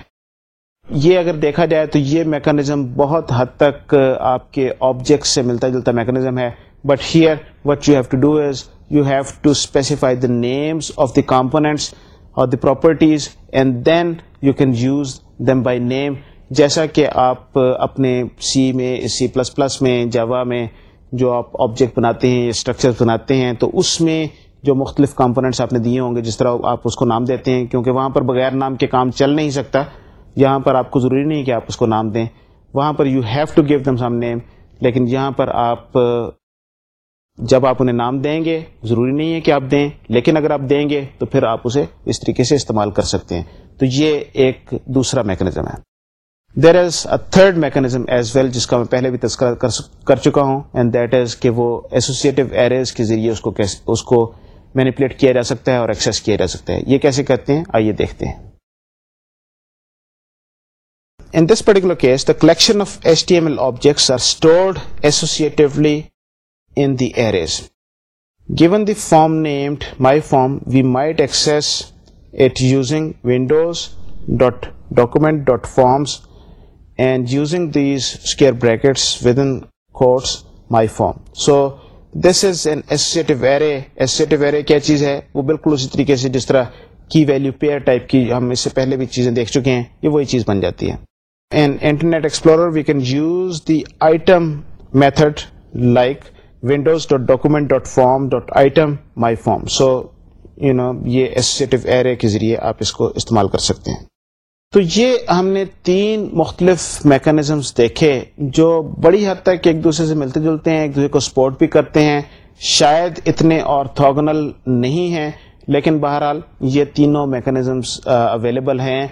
یہ اگر دیکھا جائے تو یہ میکانزم بہت حد تک آپ کے آبجیکٹ سے ملتا جلتا میکانزم ہے but here what you have to do is you have to specify the names of the components or the properties and then you can use them by name جیسا کہ آپ اپنے سی میں C plus plus میں Java میں جو آپ object بناتے ہیں اسٹرکچر بناتے ہیں تو اس میں جو مختلف کمپوننٹس آپ نے دیے ہوں گے جس طرح آپ اس کو نام دیتے ہیں کیونکہ وہاں پر بغیر نام کے کام چل نہیں سکتا یہاں پر آپ کو ضروری نہیں کہ آپ اس کو نام دیں وہاں پر you have to give them some name لیکن یہاں پر آپ جب آپ انہیں نام دیں گے ضروری نہیں ہے کہ آپ دیں لیکن اگر آپ دیں گے تو پھر آپ اسے اس طریقے سے استعمال کر سکتے ہیں تو یہ ایک دوسرا میکنزم ہے there is a third mechanism as well جس کا میں پہلے بھی تذکرہ کر چکا ہوں اینڈ دیٹ از کہ وہ ایسوسیٹو ایرز کے ذریعے اس اس کو کو مینیپولیٹ کیا جا سکتا ہے اور ایکسیس کیا جا سکتا ہے یہ کیسے کرتے ہیں آئیے دیکھتے ہیں in this particular case the collection of S T M L objects are stored associatively in the arrays given the form named my form we might access at using windows dot document dot forms and using these square brackets within کیا چیز ہے وہ بالکل اسی طریقے سے جس طرح کی ویلو پیئر کی ہم اس سے پہلے بھی چیزیں دیکھ چکے ہیں یہ وہی چیز بن جاتی ہے ذریعے آپ اس کو استعمال کر سکتے ہیں تو یہ ہم نے تین مختلف میکانزمس دیکھے جو بڑی حد تک ایک دوسرے سے ملتے جلتے ہیں ایک دوسرے کو سپورٹ بھی کرتے ہیں شاید اتنے اور تھوگنل نہیں ہیں لیکن بہرحال یہ تینوں میکانزمس اویلیبل ہیں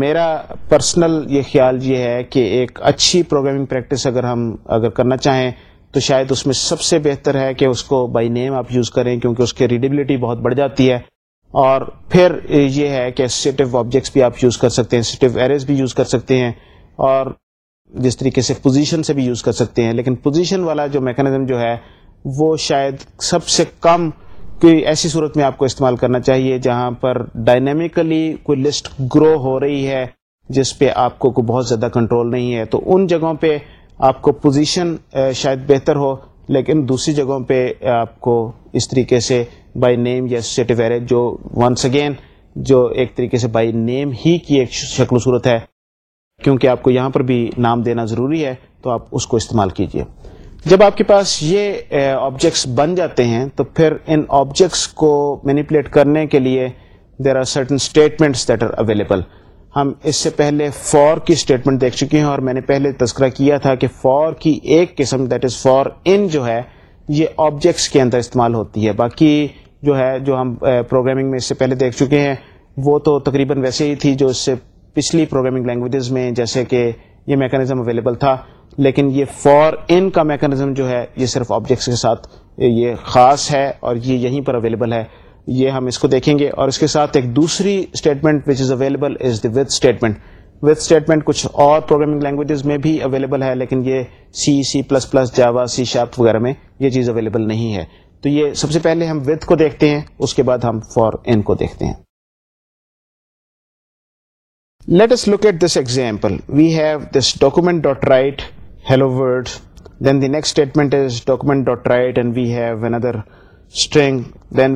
میرا پرسنل یہ خیال یہ ہے کہ ایک اچھی پروگرامنگ پریکٹس اگر ہم اگر کرنا چاہیں تو شاید اس میں سب سے بہتر ہے کہ اس کو بائی نیم آپ یوز کریں کیونکہ اس کی ریڈیبلٹی بہت بڑھ جاتی ہے اور پھر یہ ہے کہ سیٹو آبجیکٹس بھی آپ یوز کر سکتے ہیں سیٹو ایرز بھی یوز کر سکتے ہیں اور جس طریقے سے پوزیشن سے بھی یوز کر سکتے ہیں لیکن پوزیشن والا جو میکانزم جو ہے وہ شاید سب سے کم کوئی ایسی صورت میں آپ کو استعمال کرنا چاہیے جہاں پر ڈائنامیکلی کوئی لسٹ گرو ہو رہی ہے جس پہ آپ کو کوئی بہت زیادہ کنٹرول نہیں ہے تو ان جگہوں پہ آپ کو پوزیشن شاید بہتر ہو لیکن دوسری جگہوں پہ آپ کو اس طریقے سے بائی نیم یا جو ونس اگین جو ایک طریقے سے بائی نیم ہی کی ایک شکل و صورت ہے کیونکہ آپ کو یہاں پر بھی نام دینا ضروری ہے تو آپ اس کو استعمال کیجیے جب آپ کے پاس یہ آبجیکٹس بن جاتے ہیں تو پھر ان آبجیکٹس کو مینیپولیٹ کرنے کے لیے there are certain statements that are available ہم اس سے پہلے فور کی اسٹیٹمنٹ دیکھ چکے ہیں اور میں نے پہلے تذکرہ کیا تھا کہ فور کی ایک قسم دیٹ از فور ان جو ہے یہ آبجیکٹس کے اندر استعمال ہوتی ہے باقی جو ہے جو ہم پروگرامنگ میں اس سے پہلے دیکھ چکے ہیں وہ تو تقریباً ویسے ہی تھی جو اس سے پچھلی پروگرامنگ لینگویجز میں جیسے کہ یہ میکانزم اویلیبل تھا لیکن یہ فار ان کا میکانزم جو ہے یہ صرف آبجیکٹس کے ساتھ یہ خاص ہے اور یہ یہیں پر اویلیبل ہے یہ ہم اس کو دیکھیں گے اور اس کے ساتھ ایک دوسری statement which is available is the with statement with statement کچھ اور پروگرامنگ لینگویجز میں بھی اویلیبل ہے لیکن یہ C C plus plus Java C sharp وغیرہ میں یہ چیز اویلیبل نہیں ہے تو یہ سب سے پہلے ہم ود کو دیکھتے ہیں اس کے بعد ہم فار این کو دیکھتے ہیں let's look at this example we have this document dot write hello word then the next statement is dot write and we have another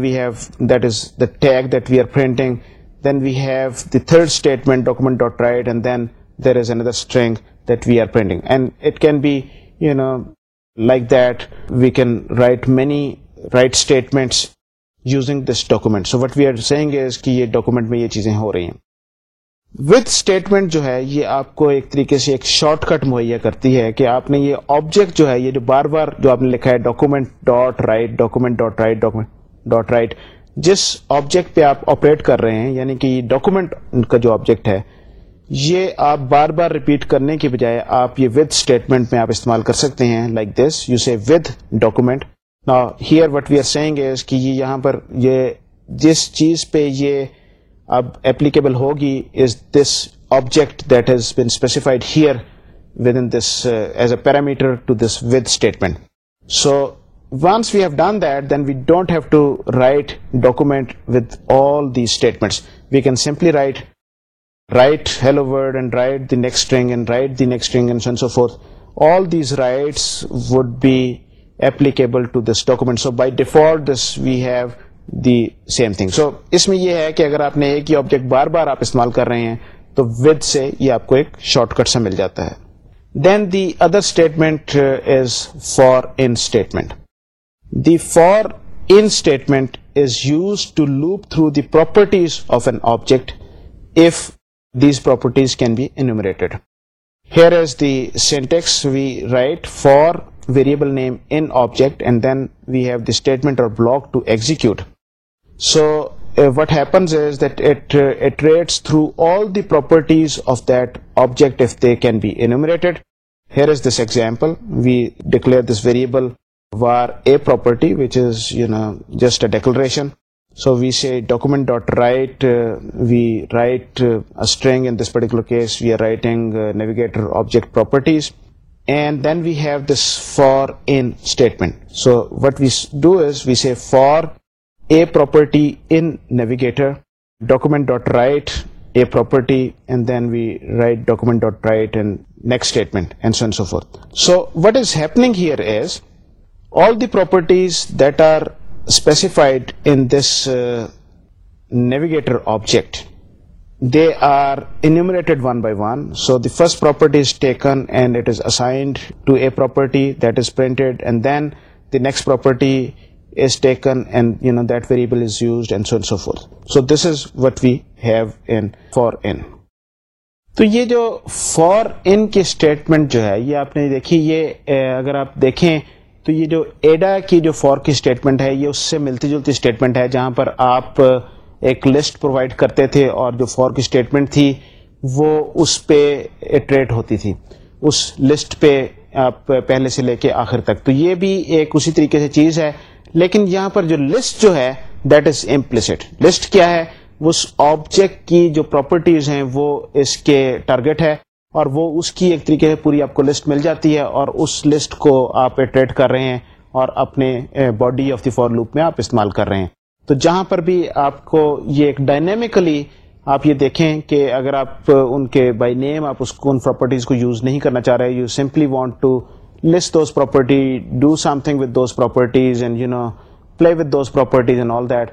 we have that that is the we we are printing then have the third statement document dot write and then there is another string it can be you know like that we can write many write statements using this document so what we are seeing کہ یہ document میں یہ چیزیں ہو رہی ہیں with statement جو ہے یہ آپ کو ایک طریقے سے ایک شارٹ کٹ مہیا کرتی ہے کہ آپ نے یہ آبجیکٹ جو ہے یہ جو بار بار جو آپ نے لکھا ہے document dot write document dot write document dot write جس آبجیکٹ پہ آپ آپریٹ کر رہے ہیں یعنی کہ یہ ڈاکومنٹ کا جو آبجیکٹ ہے یہ آپ بار بار ریپیٹ کرنے کے بجائے آپ یہ وتھ اسٹیٹمنٹ میں آپ استعمال کر سکتے ہیں like this you see with document here what we are کہ یہ یہاں پر یہ جس چیز پہ یہ اب اپلیکیبل ہوگی is this object that has been specified here within this as a parameter to this with statement so once we have done that then we don't have to write document with all the statements we can simply write write hello word and write the next ring and write the next and forth all these writes would be applicable to this document so by default we have them thing so اس میں یہ ہے کہ اگر آپ نے ایک ہی object بار بار آپ استعمال کر رہے ہیں تو ود سے یہ آپ کو ایک شارٹ کٹ سا مل جاتا ہے then the other statement is for in statement the for in statement is use to loop through the properties of an object if these properties can be enumerated here is the syntax we write for variable name in object, and then we have the statement or block to execute. So uh, what happens is that it uh, iterates through all the properties of that object if they can be enumerated. Here is this example. We declare this variable var a property, which is just a declaration. So we say document.write, uh, we write a string. In this particular case we are writing navigator object properties. And then we have this for in statement. So what we do is we say for a property in navigator, document.write a property, and then we write document.write and next statement, and so on and so forth. So what is happening here is all the properties that are specified in this uh, navigator object first property that is in کی statement جو ہے یہ آپ نے دیکھی یہ اگر آپ دیکھیں تو یہ جو ایڈا کی جو فور کی اسٹیٹمنٹ ہے یہ اس سے ملتی جلتی اسٹیٹمنٹ ہے جہاں پر آپ ایک لسٹ پرووائڈ کرتے تھے اور جو فور کی اسٹیٹمنٹ تھی وہ اس پہ ایٹریٹ ہوتی تھی اس لسٹ پہ آپ پہلے سے لے کے آخر تک تو یہ بھی ایک اسی طریقے سے چیز ہے لیکن یہاں پر جو لسٹ جو ہے دیٹ از امپلسٹ لسٹ کیا ہے اس آبجیکٹ کی جو پراپرٹیز ہیں وہ اس کے ٹارگیٹ ہے اور وہ اس کی ایک طریقے سے پوری آپ کو لسٹ مل جاتی ہے اور اس لسٹ کو آپ ایٹریٹ کر رہے ہیں اور اپنے body of the for loop میں آپ استعمال کر رہے ہیں تو جہاں پر بھی آپ کو یہ ایک ڈائنیمیکلی آپ یہ دیکھیں کہ اگر آپ ان کے بائی نیم آپ اس کو ان پراپرٹیز کو یوز نہیں کرنا چاہ رہے you simply want to list those property do something with those properties and you know play with those properties and all that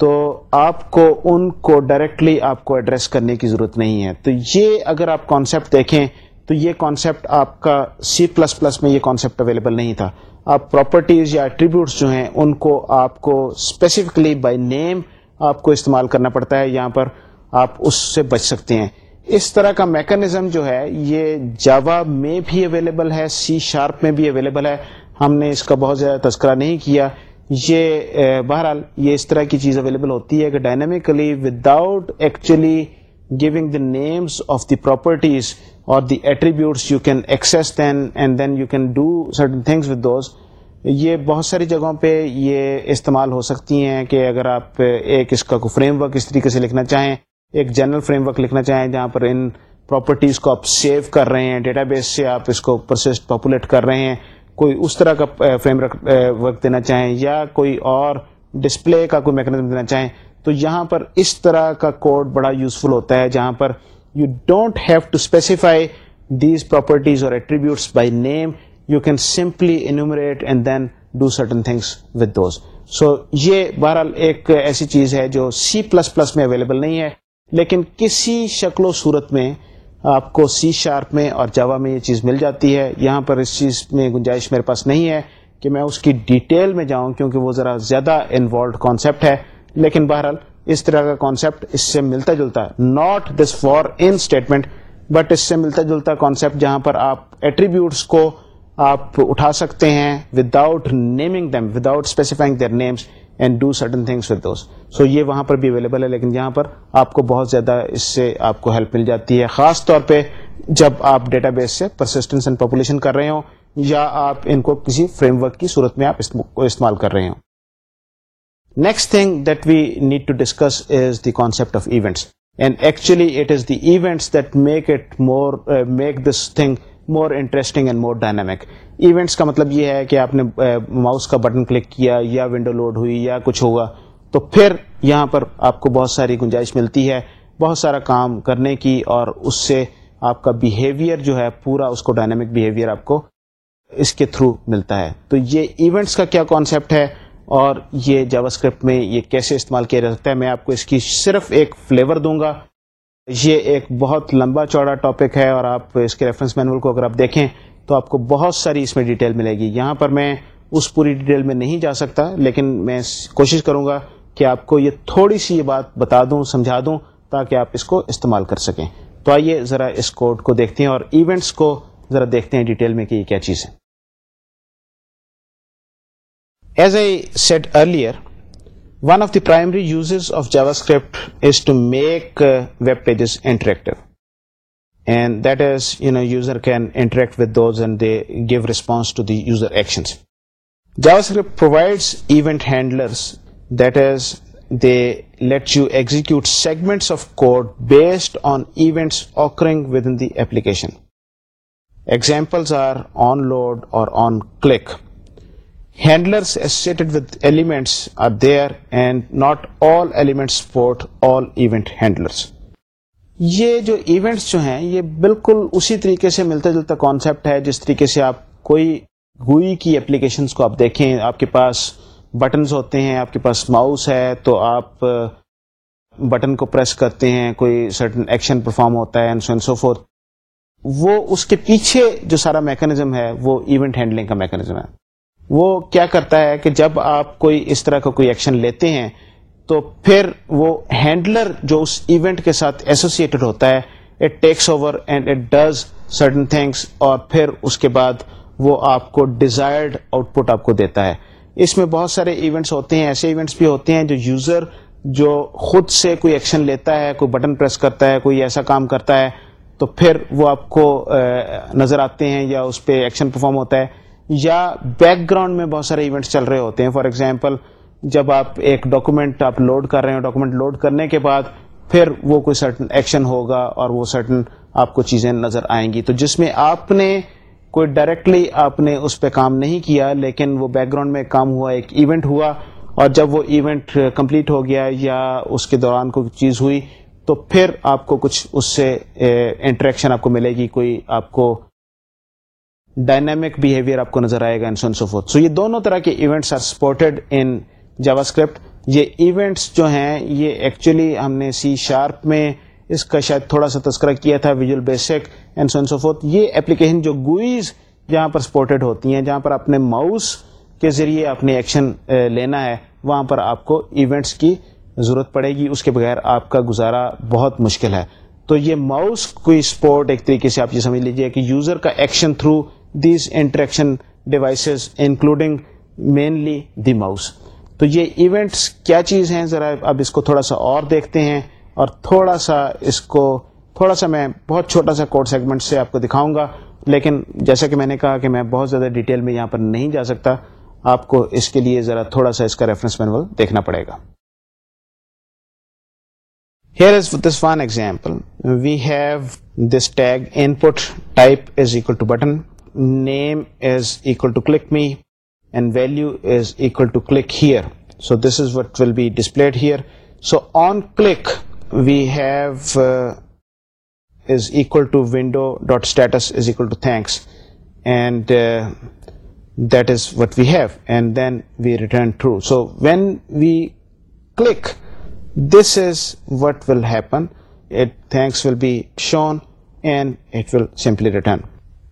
تو آپ کو ان کو ڈائریکٹلی آپ کو ایڈریس کرنے کی ضرورت نہیں ہے تو یہ اگر آپ کانسیپٹ دیکھیں تو یہ کانسیپٹ آپ کا سی پلس پلس میں یہ کانسیپٹ اویلیبل نہیں تھا آپ پراپرٹیز یا ایٹریبیوٹس جو ہیں ان کو آپ کو اسپیسیفکلی بائی نیم آپ کو استعمال کرنا پڑتا ہے یہاں پر آپ اس سے بچ سکتے ہیں اس طرح کا میکانزم جو ہے یہ جاوا میں بھی اویلیبل ہے سی شارپ میں بھی اویلیبل ہے ہم نے اس کا بہت زیادہ تذکرہ نہیں کیا یہ بہرحال یہ اس طرح کی چیز اویلیبل ہوتی ہے کہ dynamically without actually giving the names of the properties or the attributes you can access then and then you can do certain things with those یہ بہت ساری جگہوں پہ یہ استعمال ہو سکتی ہیں کہ اگر آپ ایک اس کا فریم ورک اس طریقے سے لکھنا چاہیں ایک جنرل فریم ورک لکھنا چاہیں جہاں پر ان پراپرٹیز کو آپ سیو کر رہے ہیں ڈیٹا بیس سے آپ اس کو پروسیس پاپولیٹ کر رہے ہیں کوئی اس طرح کا فریم ورک دینا چاہیں یا کوئی اور ڈسپلے کا کوئی میکنزم دینا چاہیں تو یہاں پر اس طرح کا کوڈ بڑا یوزفل ہوتا ہے جہاں پر simply you and then do certain things do those so یہ بہرحال ایک ایسی چیز ہے جو سی پلس پلس میں اویلیبل نہیں ہے لیکن کسی شکل و صورت میں آپ کو سی شارپ میں اور جاوا میں یہ چیز مل جاتی ہے یہاں پر اس چیز میں گنجائش میرے پاس نہیں ہے کہ میں اس کی ڈیٹیل میں جاؤں کیونکہ وہ ذرا زیادہ انوالوڈ کانسیپٹ ہے لیکن بہرحال اس طرح کا کانسیپٹ اس سے ملتا جلتا not this for in statement but اس سے ملتا جلتا کانسیپٹ جہاں پر آپ ایٹریبیوٹس کو آپ اٹھا سکتے ہیں with naming them specifying their names and do things so یہ وہاں پر بھی اویلیبل ہے لیکن جہاں پر آپ کو بہت زیادہ اس سے آپ کو ہیلپ مل جاتی ہے خاص طور پہ جب آپ ڈیٹا بیس سے پرسسٹنس اینڈ پاپولیشن کر رہے ہوں یا آپ ان کو کسی فریم ورک کی صورت میں آپ استعمال کر رہے ہوں next thing that we need to discuss is the concept of events and actually it is the events that make it more make this thing more interesting and more dynamic events کا مطلب یہ ہے کہ آپ نے mouse کا button click کیا یا ونڈو لوڈ ہوئی یا کچھ ہوگا تو پھر یہاں پر آپ کو بہت ساری گنجائش ملتی ہے بہت سارا کام کرنے کی اور اس سے آپ کا بیہیویئر جو ہے پورا اس کو ڈائنامک بیہیویئر آپ کو اس کے تھرو ملتا ہے تو یہ ایونٹس کا کیا کانسیپٹ ہے اور یہ اسکرپٹ میں یہ کیسے استعمال کیا جا سکتا ہے میں آپ کو اس کی صرف ایک فلیور دوں گا یہ ایک بہت لمبا چوڑا ٹاپک ہے اور آپ اس کے ریفرنس مینول کو اگر آپ دیکھیں تو آپ کو بہت ساری اس میں ڈیٹیل ملے گی یہاں پر میں اس پوری ڈیٹیل میں نہیں جا سکتا لیکن میں کوشش کروں گا کہ آپ کو یہ تھوڑی سی یہ بات بتا دوں سمجھا دوں تاکہ آپ اس کو استعمال کر سکیں تو آئیے ذرا اس کوڈ کو دیکھتے ہیں اور ایونٹس کو ذرا دیکھتے ہیں ڈیٹیل میں کہ یہ کیا چیز ہے As I said earlier, one of the primary uses of JavaScript is to make uh, web pages interactive, and that is, user can interact with those and they give response to the user actions. JavaScript provides event handlers, that is, they let you execute segments of code based on events occurring within the application. Examples are onload or onClick. Handlers with elements there and not all element support all event handlers یہ جو events جو ہیں یہ بالکل اسی طریقے سے ملتا جلتا کانسیپٹ ہے جس طریقے سے آپ کوئی گوئی کی اپلیکیشنس کو آپ دیکھیں آپ کے پاس بٹنز ہوتے ہیں آپ کے پاس ماؤس ہے تو آپ بٹن کو پریس کرتے ہیں کوئی سرٹن ایکشن پرفارم ہوتا ہے وہ اس کے پیچھے جو سارا میکانزم ہے وہ ایونٹ ہینڈلنگ کا میکینزم ہے وہ کیا کرتا ہے کہ جب آپ کوئی اس طرح کا کوئی ایکشن لیتے ہیں تو پھر وہ ہینڈلر جو اس ایونٹ کے ساتھ ایسوسیٹڈ ہوتا ہے it takes over and it does certain things اور پھر اس کے بعد وہ آپ کو ڈیزائرڈ آؤٹ پٹ آپ کو دیتا ہے اس میں بہت سارے ایونٹس ہوتے ہیں ایسے ایونٹس بھی ہوتے ہیں جو یوزر جو خود سے کوئی ایکشن لیتا ہے کوئی بٹن پریس کرتا ہے کوئی ایسا کام کرتا ہے تو پھر وہ آپ کو نظر آتے ہیں یا اس پہ ایکشن پرفارم ہوتا ہے یا بیک گراؤنڈ میں بہت سارے ایونٹس چل رہے ہوتے ہیں فار ایگزامپل جب آپ ایک ڈاکومنٹ آپ لوڈ کر رہے ہیں ڈاکومنٹ لوڈ کرنے کے بعد پھر وہ کوئی سرٹن ایکشن ہوگا اور وہ سرٹن آپ کو چیزیں نظر آئیں گی تو جس میں آپ نے کوئی ڈائریکٹلی آپ نے اس پہ کام نہیں کیا لیکن وہ بیک گراؤنڈ میں کام ہوا ایک ایونٹ ہوا اور جب وہ ایونٹ کمپلیٹ ہو گیا یا اس کے دوران کوئی چیز ہوئی تو پھر آپ کو کچھ اس سے انٹریکشن eh, آپ کو ملے گی کوئی آپ کو ڈائنامک بیہیویئر آپ کو نظر آئے گا ان سونسفوت سو یہ دونوں طرح کے events are supported in JavaScript یہ ایونٹس جو ہیں یہ ایکچولی ہم نے سی شارپ میں اس کا شاید تھوڑا سا تذکرہ کیا تھا ویژول بیسک سو سو سفوت یہ اپلیکیشن جو گوئز جہاں پر سپورٹڈ ہوتی ہیں جہاں پر اپنے ماؤس کے ذریعے آپ نے ایکشن لینا ہے وہاں پر آپ کو ایونٹس کی ضرورت پڑے گی اس کے بغیر آپ کا گزارا بہت مشکل ہے تو یہ ماؤس کوئی سپورٹ ایک طریقے سے آپ یہ سمجھ لیجیے کہ یوزر کا action through these interaction devices including mainly the mouse تو یہ ایونٹس کیا چیز ہیں ذرا اب اس کو تھوڑا سا اور دیکھتے ہیں اور تھوڑا سا اس کو تھوڑا سا میں بہت چھوٹا سا کوڈ سیگمنٹ سے آپ کو دکھاؤں گا لیکن جیسا کہ میں نے کہا کہ میں بہت زیادہ ڈیٹیل میں یہاں پر نہیں جا سکتا آپ کو اس کے لیے ذرا تھوڑا سا اس کا ریفرنس مینول دیکھنا پڑے گا here is this one example we have this tag input type is equal to button name is equal to click me and value is equal to click here. So this is what will be displayed here. So on click we have uh, is equal to window.status is equal to thanks, and uh, that is what we have, and then we return true. So when we click, this is what will happen. Thanks will be shown and it will simply return.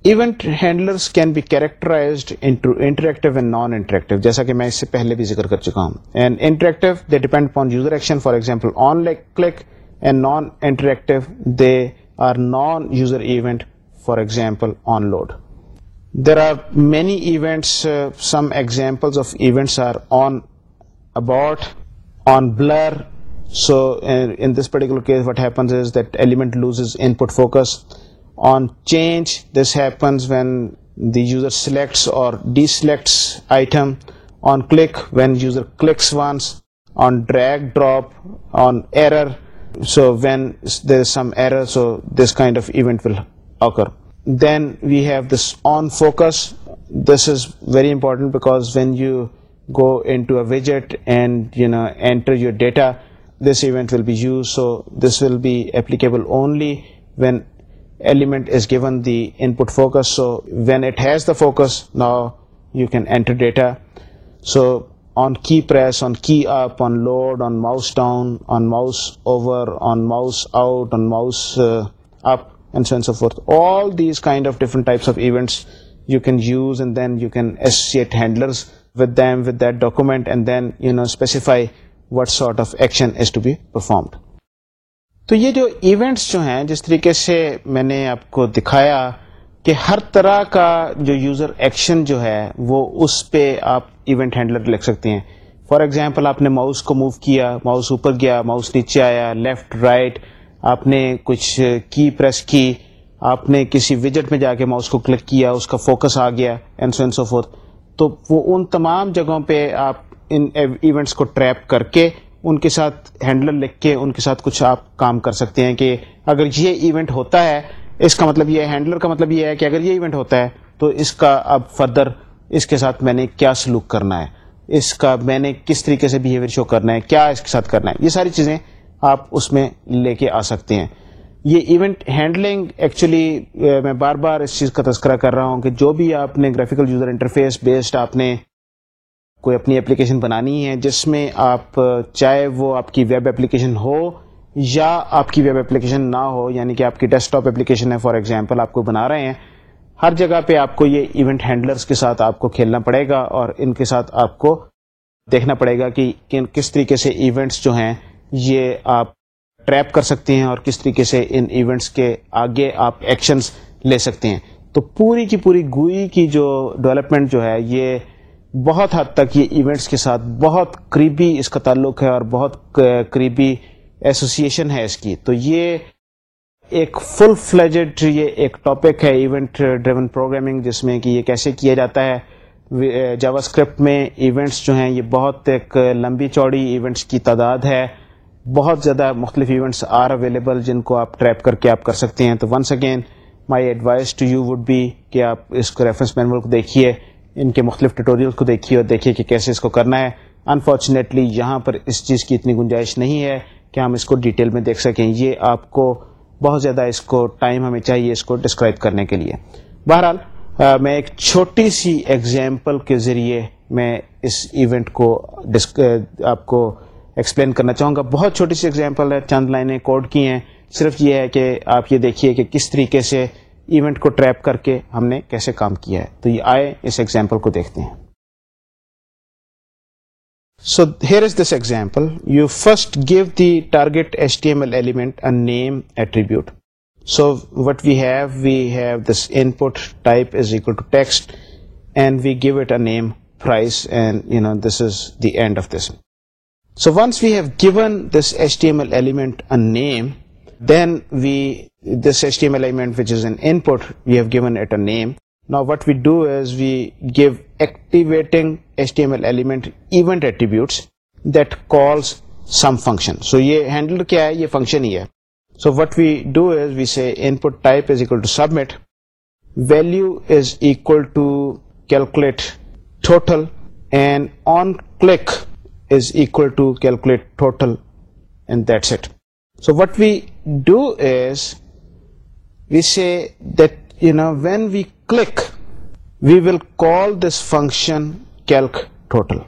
Event handlers can be characterized interactive and non interactive جیسا کہ میں اس سے پہلے بھی ذکر کر چکا ہوں and interactive they depend upon user action for example on click and non interactive they are non user event for example on load there are many events some examples of events are on about on blur so in this particular case what happens is that element loses its input focus On change, this happens when the user selects or deselects item. On click, when user clicks once. On drag drop, on error, so when there is some error, so this kind of event will occur. Then we have this on focus. This is very important because when you go into a widget and enter your data, this event will be used. So this will be applicable only when element is given the input focus. So when it has the focus, now you can enter data. So on key press, on key up, on load, on mouse down, on mouse over, on mouse out, on mouse uh, up, and so on and so forth. All these kind of different types of events you can use, and then you can associate handlers with them, with that document, and then specify what sort of action is to be performed. تو یہ جو events جو ہیں جس طریقے سے میں نے آپ کو دکھایا کہ ہر طرح کا جو یوزر ایکشن جو ہے وہ اس پہ آپ ایونٹ ہینڈلر لکھ سکتے ہیں فار ایگزامپل آپ نے ماؤس کو موو کیا ماؤس اوپر گیا ماؤس نیچے آیا لیفٹ رائٹ آپ نے کچھ کی پریس کی آپ نے کسی وجٹ میں جا کے ماؤس کو کلک کیا اس کا فوکس آ گیا اینسو اینسو فور تو وہ ان تمام جگہوں پہ آپ ان ایونٹس کو ٹریپ کر کے ان کے ساتھ ہینڈلر لکھ کے ان کے ساتھ کچھ آپ کام کر سکتے ہیں کہ اگر یہ ایونٹ ہوتا ہے اس کا مطلب یہ ہے ہینڈلر کا مطلب یہ ہے کہ اگر یہ ایونٹ ہوتا ہے تو اس کا اب فردر اس کے ساتھ میں نے کیا سلوک کرنا ہے اس کا میں نے کس طریقے سے بیہیویئر شو کرنا ہے کیا اس کے ساتھ کرنا ہے یہ ساری چیزیں آپ اس میں لے کے آ سکتے ہیں یہ ایونٹ ہینڈلنگ ایکچولی میں بار بار اس چیز کا تذکرہ کر رہا ہوں کہ جو بھی آپ نے گرافیکل یوزر انٹرفیس بیسڈ آپ نے کوئی اپنی اپلیکیشن بنانی ہے جس میں آپ چاہے وہ آپ کی ویب اپلیکیشن ہو یا آپ کی ویب اپلیکیشن نہ ہو یعنی کہ آپ کی ڈیسک ٹاپ اپلیکیشن ہے فار ایگزامپل آپ کو بنا رہے ہیں ہر جگہ پہ آپ کو یہ ایونٹ ہینڈلرس کے ساتھ آپ کو کھیلنا پڑے گا اور ان کے ساتھ آپ کو دیکھنا پڑے گا کہ کس طریقے سے ایونٹس جو ہیں یہ آپ ٹریپ کر سکتے ہیں اور کس طریقے سے ان ایونٹس کے آگے آپ ایکشنس لے سکتے ہیں تو پوری کی پوری گوئی کی جو ڈیولپمنٹ جو ہے یہ بہت حد تک یہ ایونٹس کے ساتھ بہت قریبی اس کا تعلق ہے اور بہت قریبی ایسوسیشن ہے اس کی تو یہ ایک فل فلیجڈ یہ ایک ٹاپک ہے ایونٹ ڈریون پروگرامنگ جس میں کہ یہ کیسے کیا جاتا ہے جاوا اسکرپٹ میں ایونٹس جو ہیں یہ بہت ایک لمبی چوڑی ایونٹس کی تعداد ہے بہت زیادہ مختلف ایونٹس آر اویلیبل جن کو آپ ٹریپ کر کے آپ کر سکتے ہیں تو once again my advice to you would be کہ آپ اس کو ریفرنس مینول کو دیکھیے ان کے مختلف ٹیوٹوریل کو دیکھیے اور دیکھیے کہ کیسے اس کو کرنا ہے انفارچونیٹلی یہاں پر اس چیز کی اتنی گنجائش نہیں ہے کہ ہم اس کو ڈیٹیل میں دیکھ سکیں یہ آپ کو بہت زیادہ اس کو ٹائم ہمیں چاہیے اس کو ڈسکرائب کرنے کے لیے بہرحال میں ایک چھوٹی سی ایگزامپل کے ذریعے میں اس ایونٹ کو ڈسک آپ کو ایکسپلین کرنا چاہوں گا بہت چھوٹی سی ایگزامپل ہے چند لائنیں کوڈ کی ہیں صرف یہ ہے کہ آپ یہ دیکھیے کہ کس طریقے سے ایونٹ کو ٹریپ کر کے ہم نے کیسے کام کیا ہے تو یہ آئے اس ایگزامپل کو دیکھتے ہیں so here is this example you first give the target T M L element name attribute so what we have we have this input type is equal to text and we give it a name price and you know this is the end of this so once we have given this S T M L element a then we this H D M L element which is an input given at a name نا what we do is we give activating H D M L element event at that call some function so یہ handle کیا ہے یہ function ہی ہے so what we do is we see input to submit value is equal to calculate total and on click is equal to calculate total and that set so what we do is we say that when we click, we will call this function calc total.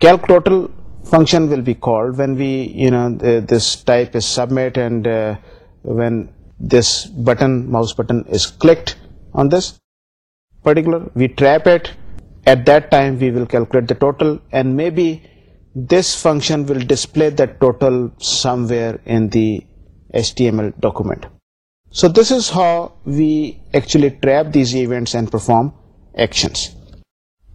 Calc total function will be called when we this type is submit, and uh, when this button, mouse button, is clicked on this particular, we trap it. At that time we will calculate the total, and maybe this function will display that total somewhere in the HTML document. So this is how we actually trap these events and perform actions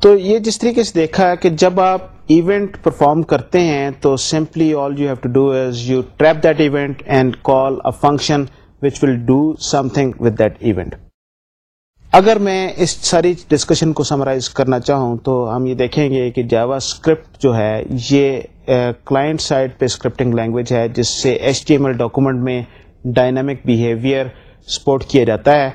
تو یہ جس طریقے سے دیکھا کہ جب آپ event perform کرتے ہیں تو simply all you have to do is you trap that event and call a function which will do something with that event اگر میں اس ساری ڈسکشن کو سمرائز کرنا چاہوں تو ہم یہ دیکھیں گے کہ جاوا اسکرپٹ جو ہے یہ کلائنٹ eh, سائڈ پہ اسکرپٹنگ لینگویج ہے جس سے H D M L document میں ڈائنامک بیہیویئر سپورٹ کیا جاتا ہے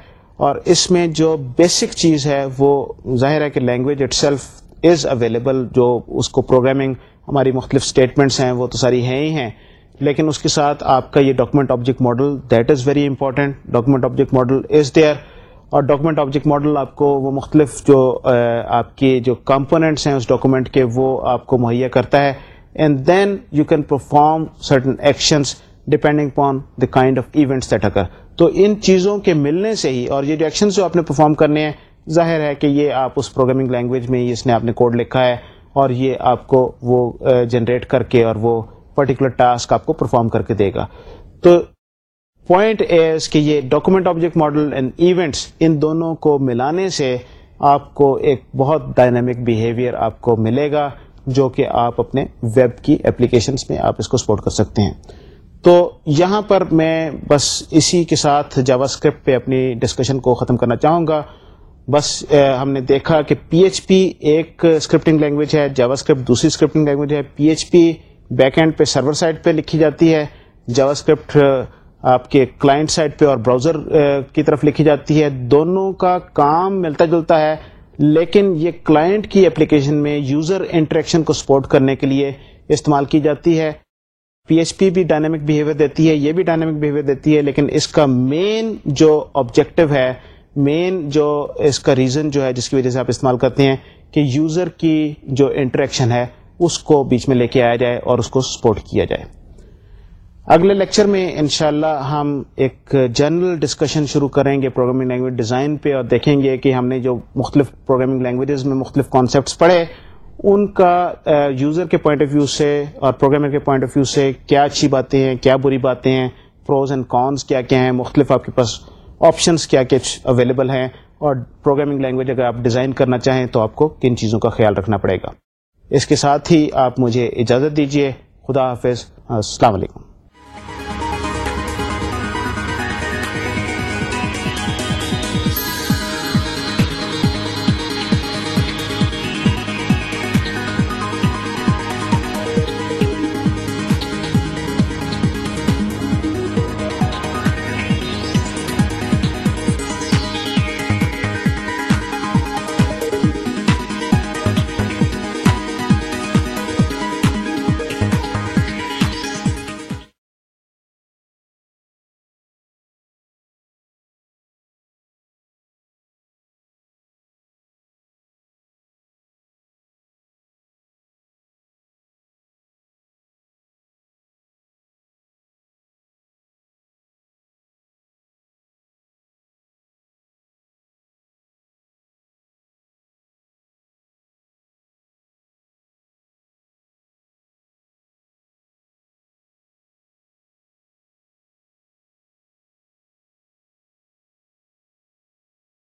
اور اس میں جو بیسک چیز ہے وہ ظاہر ہے کہ language itself is available جو اس کو پروگرامنگ ہماری مختلف اسٹیٹمنٹس ہیں وہ تو ساری ہیں ہی ہیں لیکن اس کے ساتھ آپ کا یہ document object model that is very important document object model is there اور ڈاکومنٹ آبجیکٹ ماڈل آپ کو وہ مختلف جو آپ کی جو کمپوننٹس ہیں اس ڈاکومنٹ کے وہ آپ کو مہیا کرتا ہے and then you can perform certain actions depending upon the kind of events that occur تو ان چیزوں کے ملنے سے ہی اور یہ جو ایکشن جو آپ نے پرفارم کرنے ہیں ظاہر ہے کہ یہ آپ اس پروگرامنگ لینگویج میں اس نے آپ نے کوڈ لکھا ہے اور یہ آپ کو وہ جنریٹ کر کے اور وہ پرٹیکولر ٹاسک آپ کو پرفارم کر کے دے گا تو پوائنٹ ایز کہ یہ document object model and events ان دونوں کو ملانے سے آپ کو ایک بہت ڈائنامک بیہیویئر آپ کو ملے گا جو کہ آپ اپنے ویب کی اپلیکیشنس میں آپ اس کو سپورٹ کر سکتے ہیں تو یہاں پر میں بس اسی کے ساتھ جاوا اسکرپٹ پہ اپنی ڈسکشن کو ختم کرنا چاہوں گا بس ہم نے دیکھا کہ پی ایچ پی ایک اسکرپٹنگ لینگویج ہے جاوا اسکرپٹ دوسری اسکرپٹنگ لینگویج ہے P H P back end پہ سرور سائٹ پہ لکھی جاتی ہے جاوا اسکرپٹ آپ کے کلائنٹ سائٹ پہ اور براؤزر کی طرف لکھی جاتی ہے دونوں کا کام ملتا جلتا ہے لیکن یہ کلائنٹ کی اپلیکیشن میں یوزر انٹریکشن کو سپورٹ کرنے کے لیے استعمال کی جاتی ہے پی ایچ پی بھی ڈائنامک بہیویئر دیتی ہے یہ بھی ڈائنامک بہیویئر دیتی ہے لیکن اس کا مین جو آبجیکٹو ہے مین جو اس کا ریزن جو ہے جس کی وجہ سے آپ استعمال کرتے ہیں کہ یوزر کی جو انٹریکشن ہے اس کو بیچ میں لے کے آیا جائے اور اس کو سپورٹ کیا جائے اگلے لیکچر میں انشاءاللہ ہم ایک جنرل ڈسکشن شروع کریں گے پروگرامنگ لینگویج ڈیزائن پہ اور دیکھیں گے کہ ہم نے جو مختلف پروگرامنگ لینگویجز میں مختلف کانسیپٹس پڑھے ان کا یوزر کے پوائنٹ آف ویو سے اور پروگرامر کے پوائنٹ آف ویو سے کیا اچھی باتیں ہیں کیا بری باتیں ہیں پروز اینڈ کانس کیا کیا ہیں مختلف آپ کے پاس آپشنس کیا کیا اویلیبل ہیں اور پروگرامنگ لینگویج اگر آپ ڈیزائن کرنا چاہیں تو آپ کو کن چیزوں کا خیال رکھنا پڑے گا اس کے ساتھ ہی آپ مجھے اجازت دیجیے خدا حافظ السلام علیکم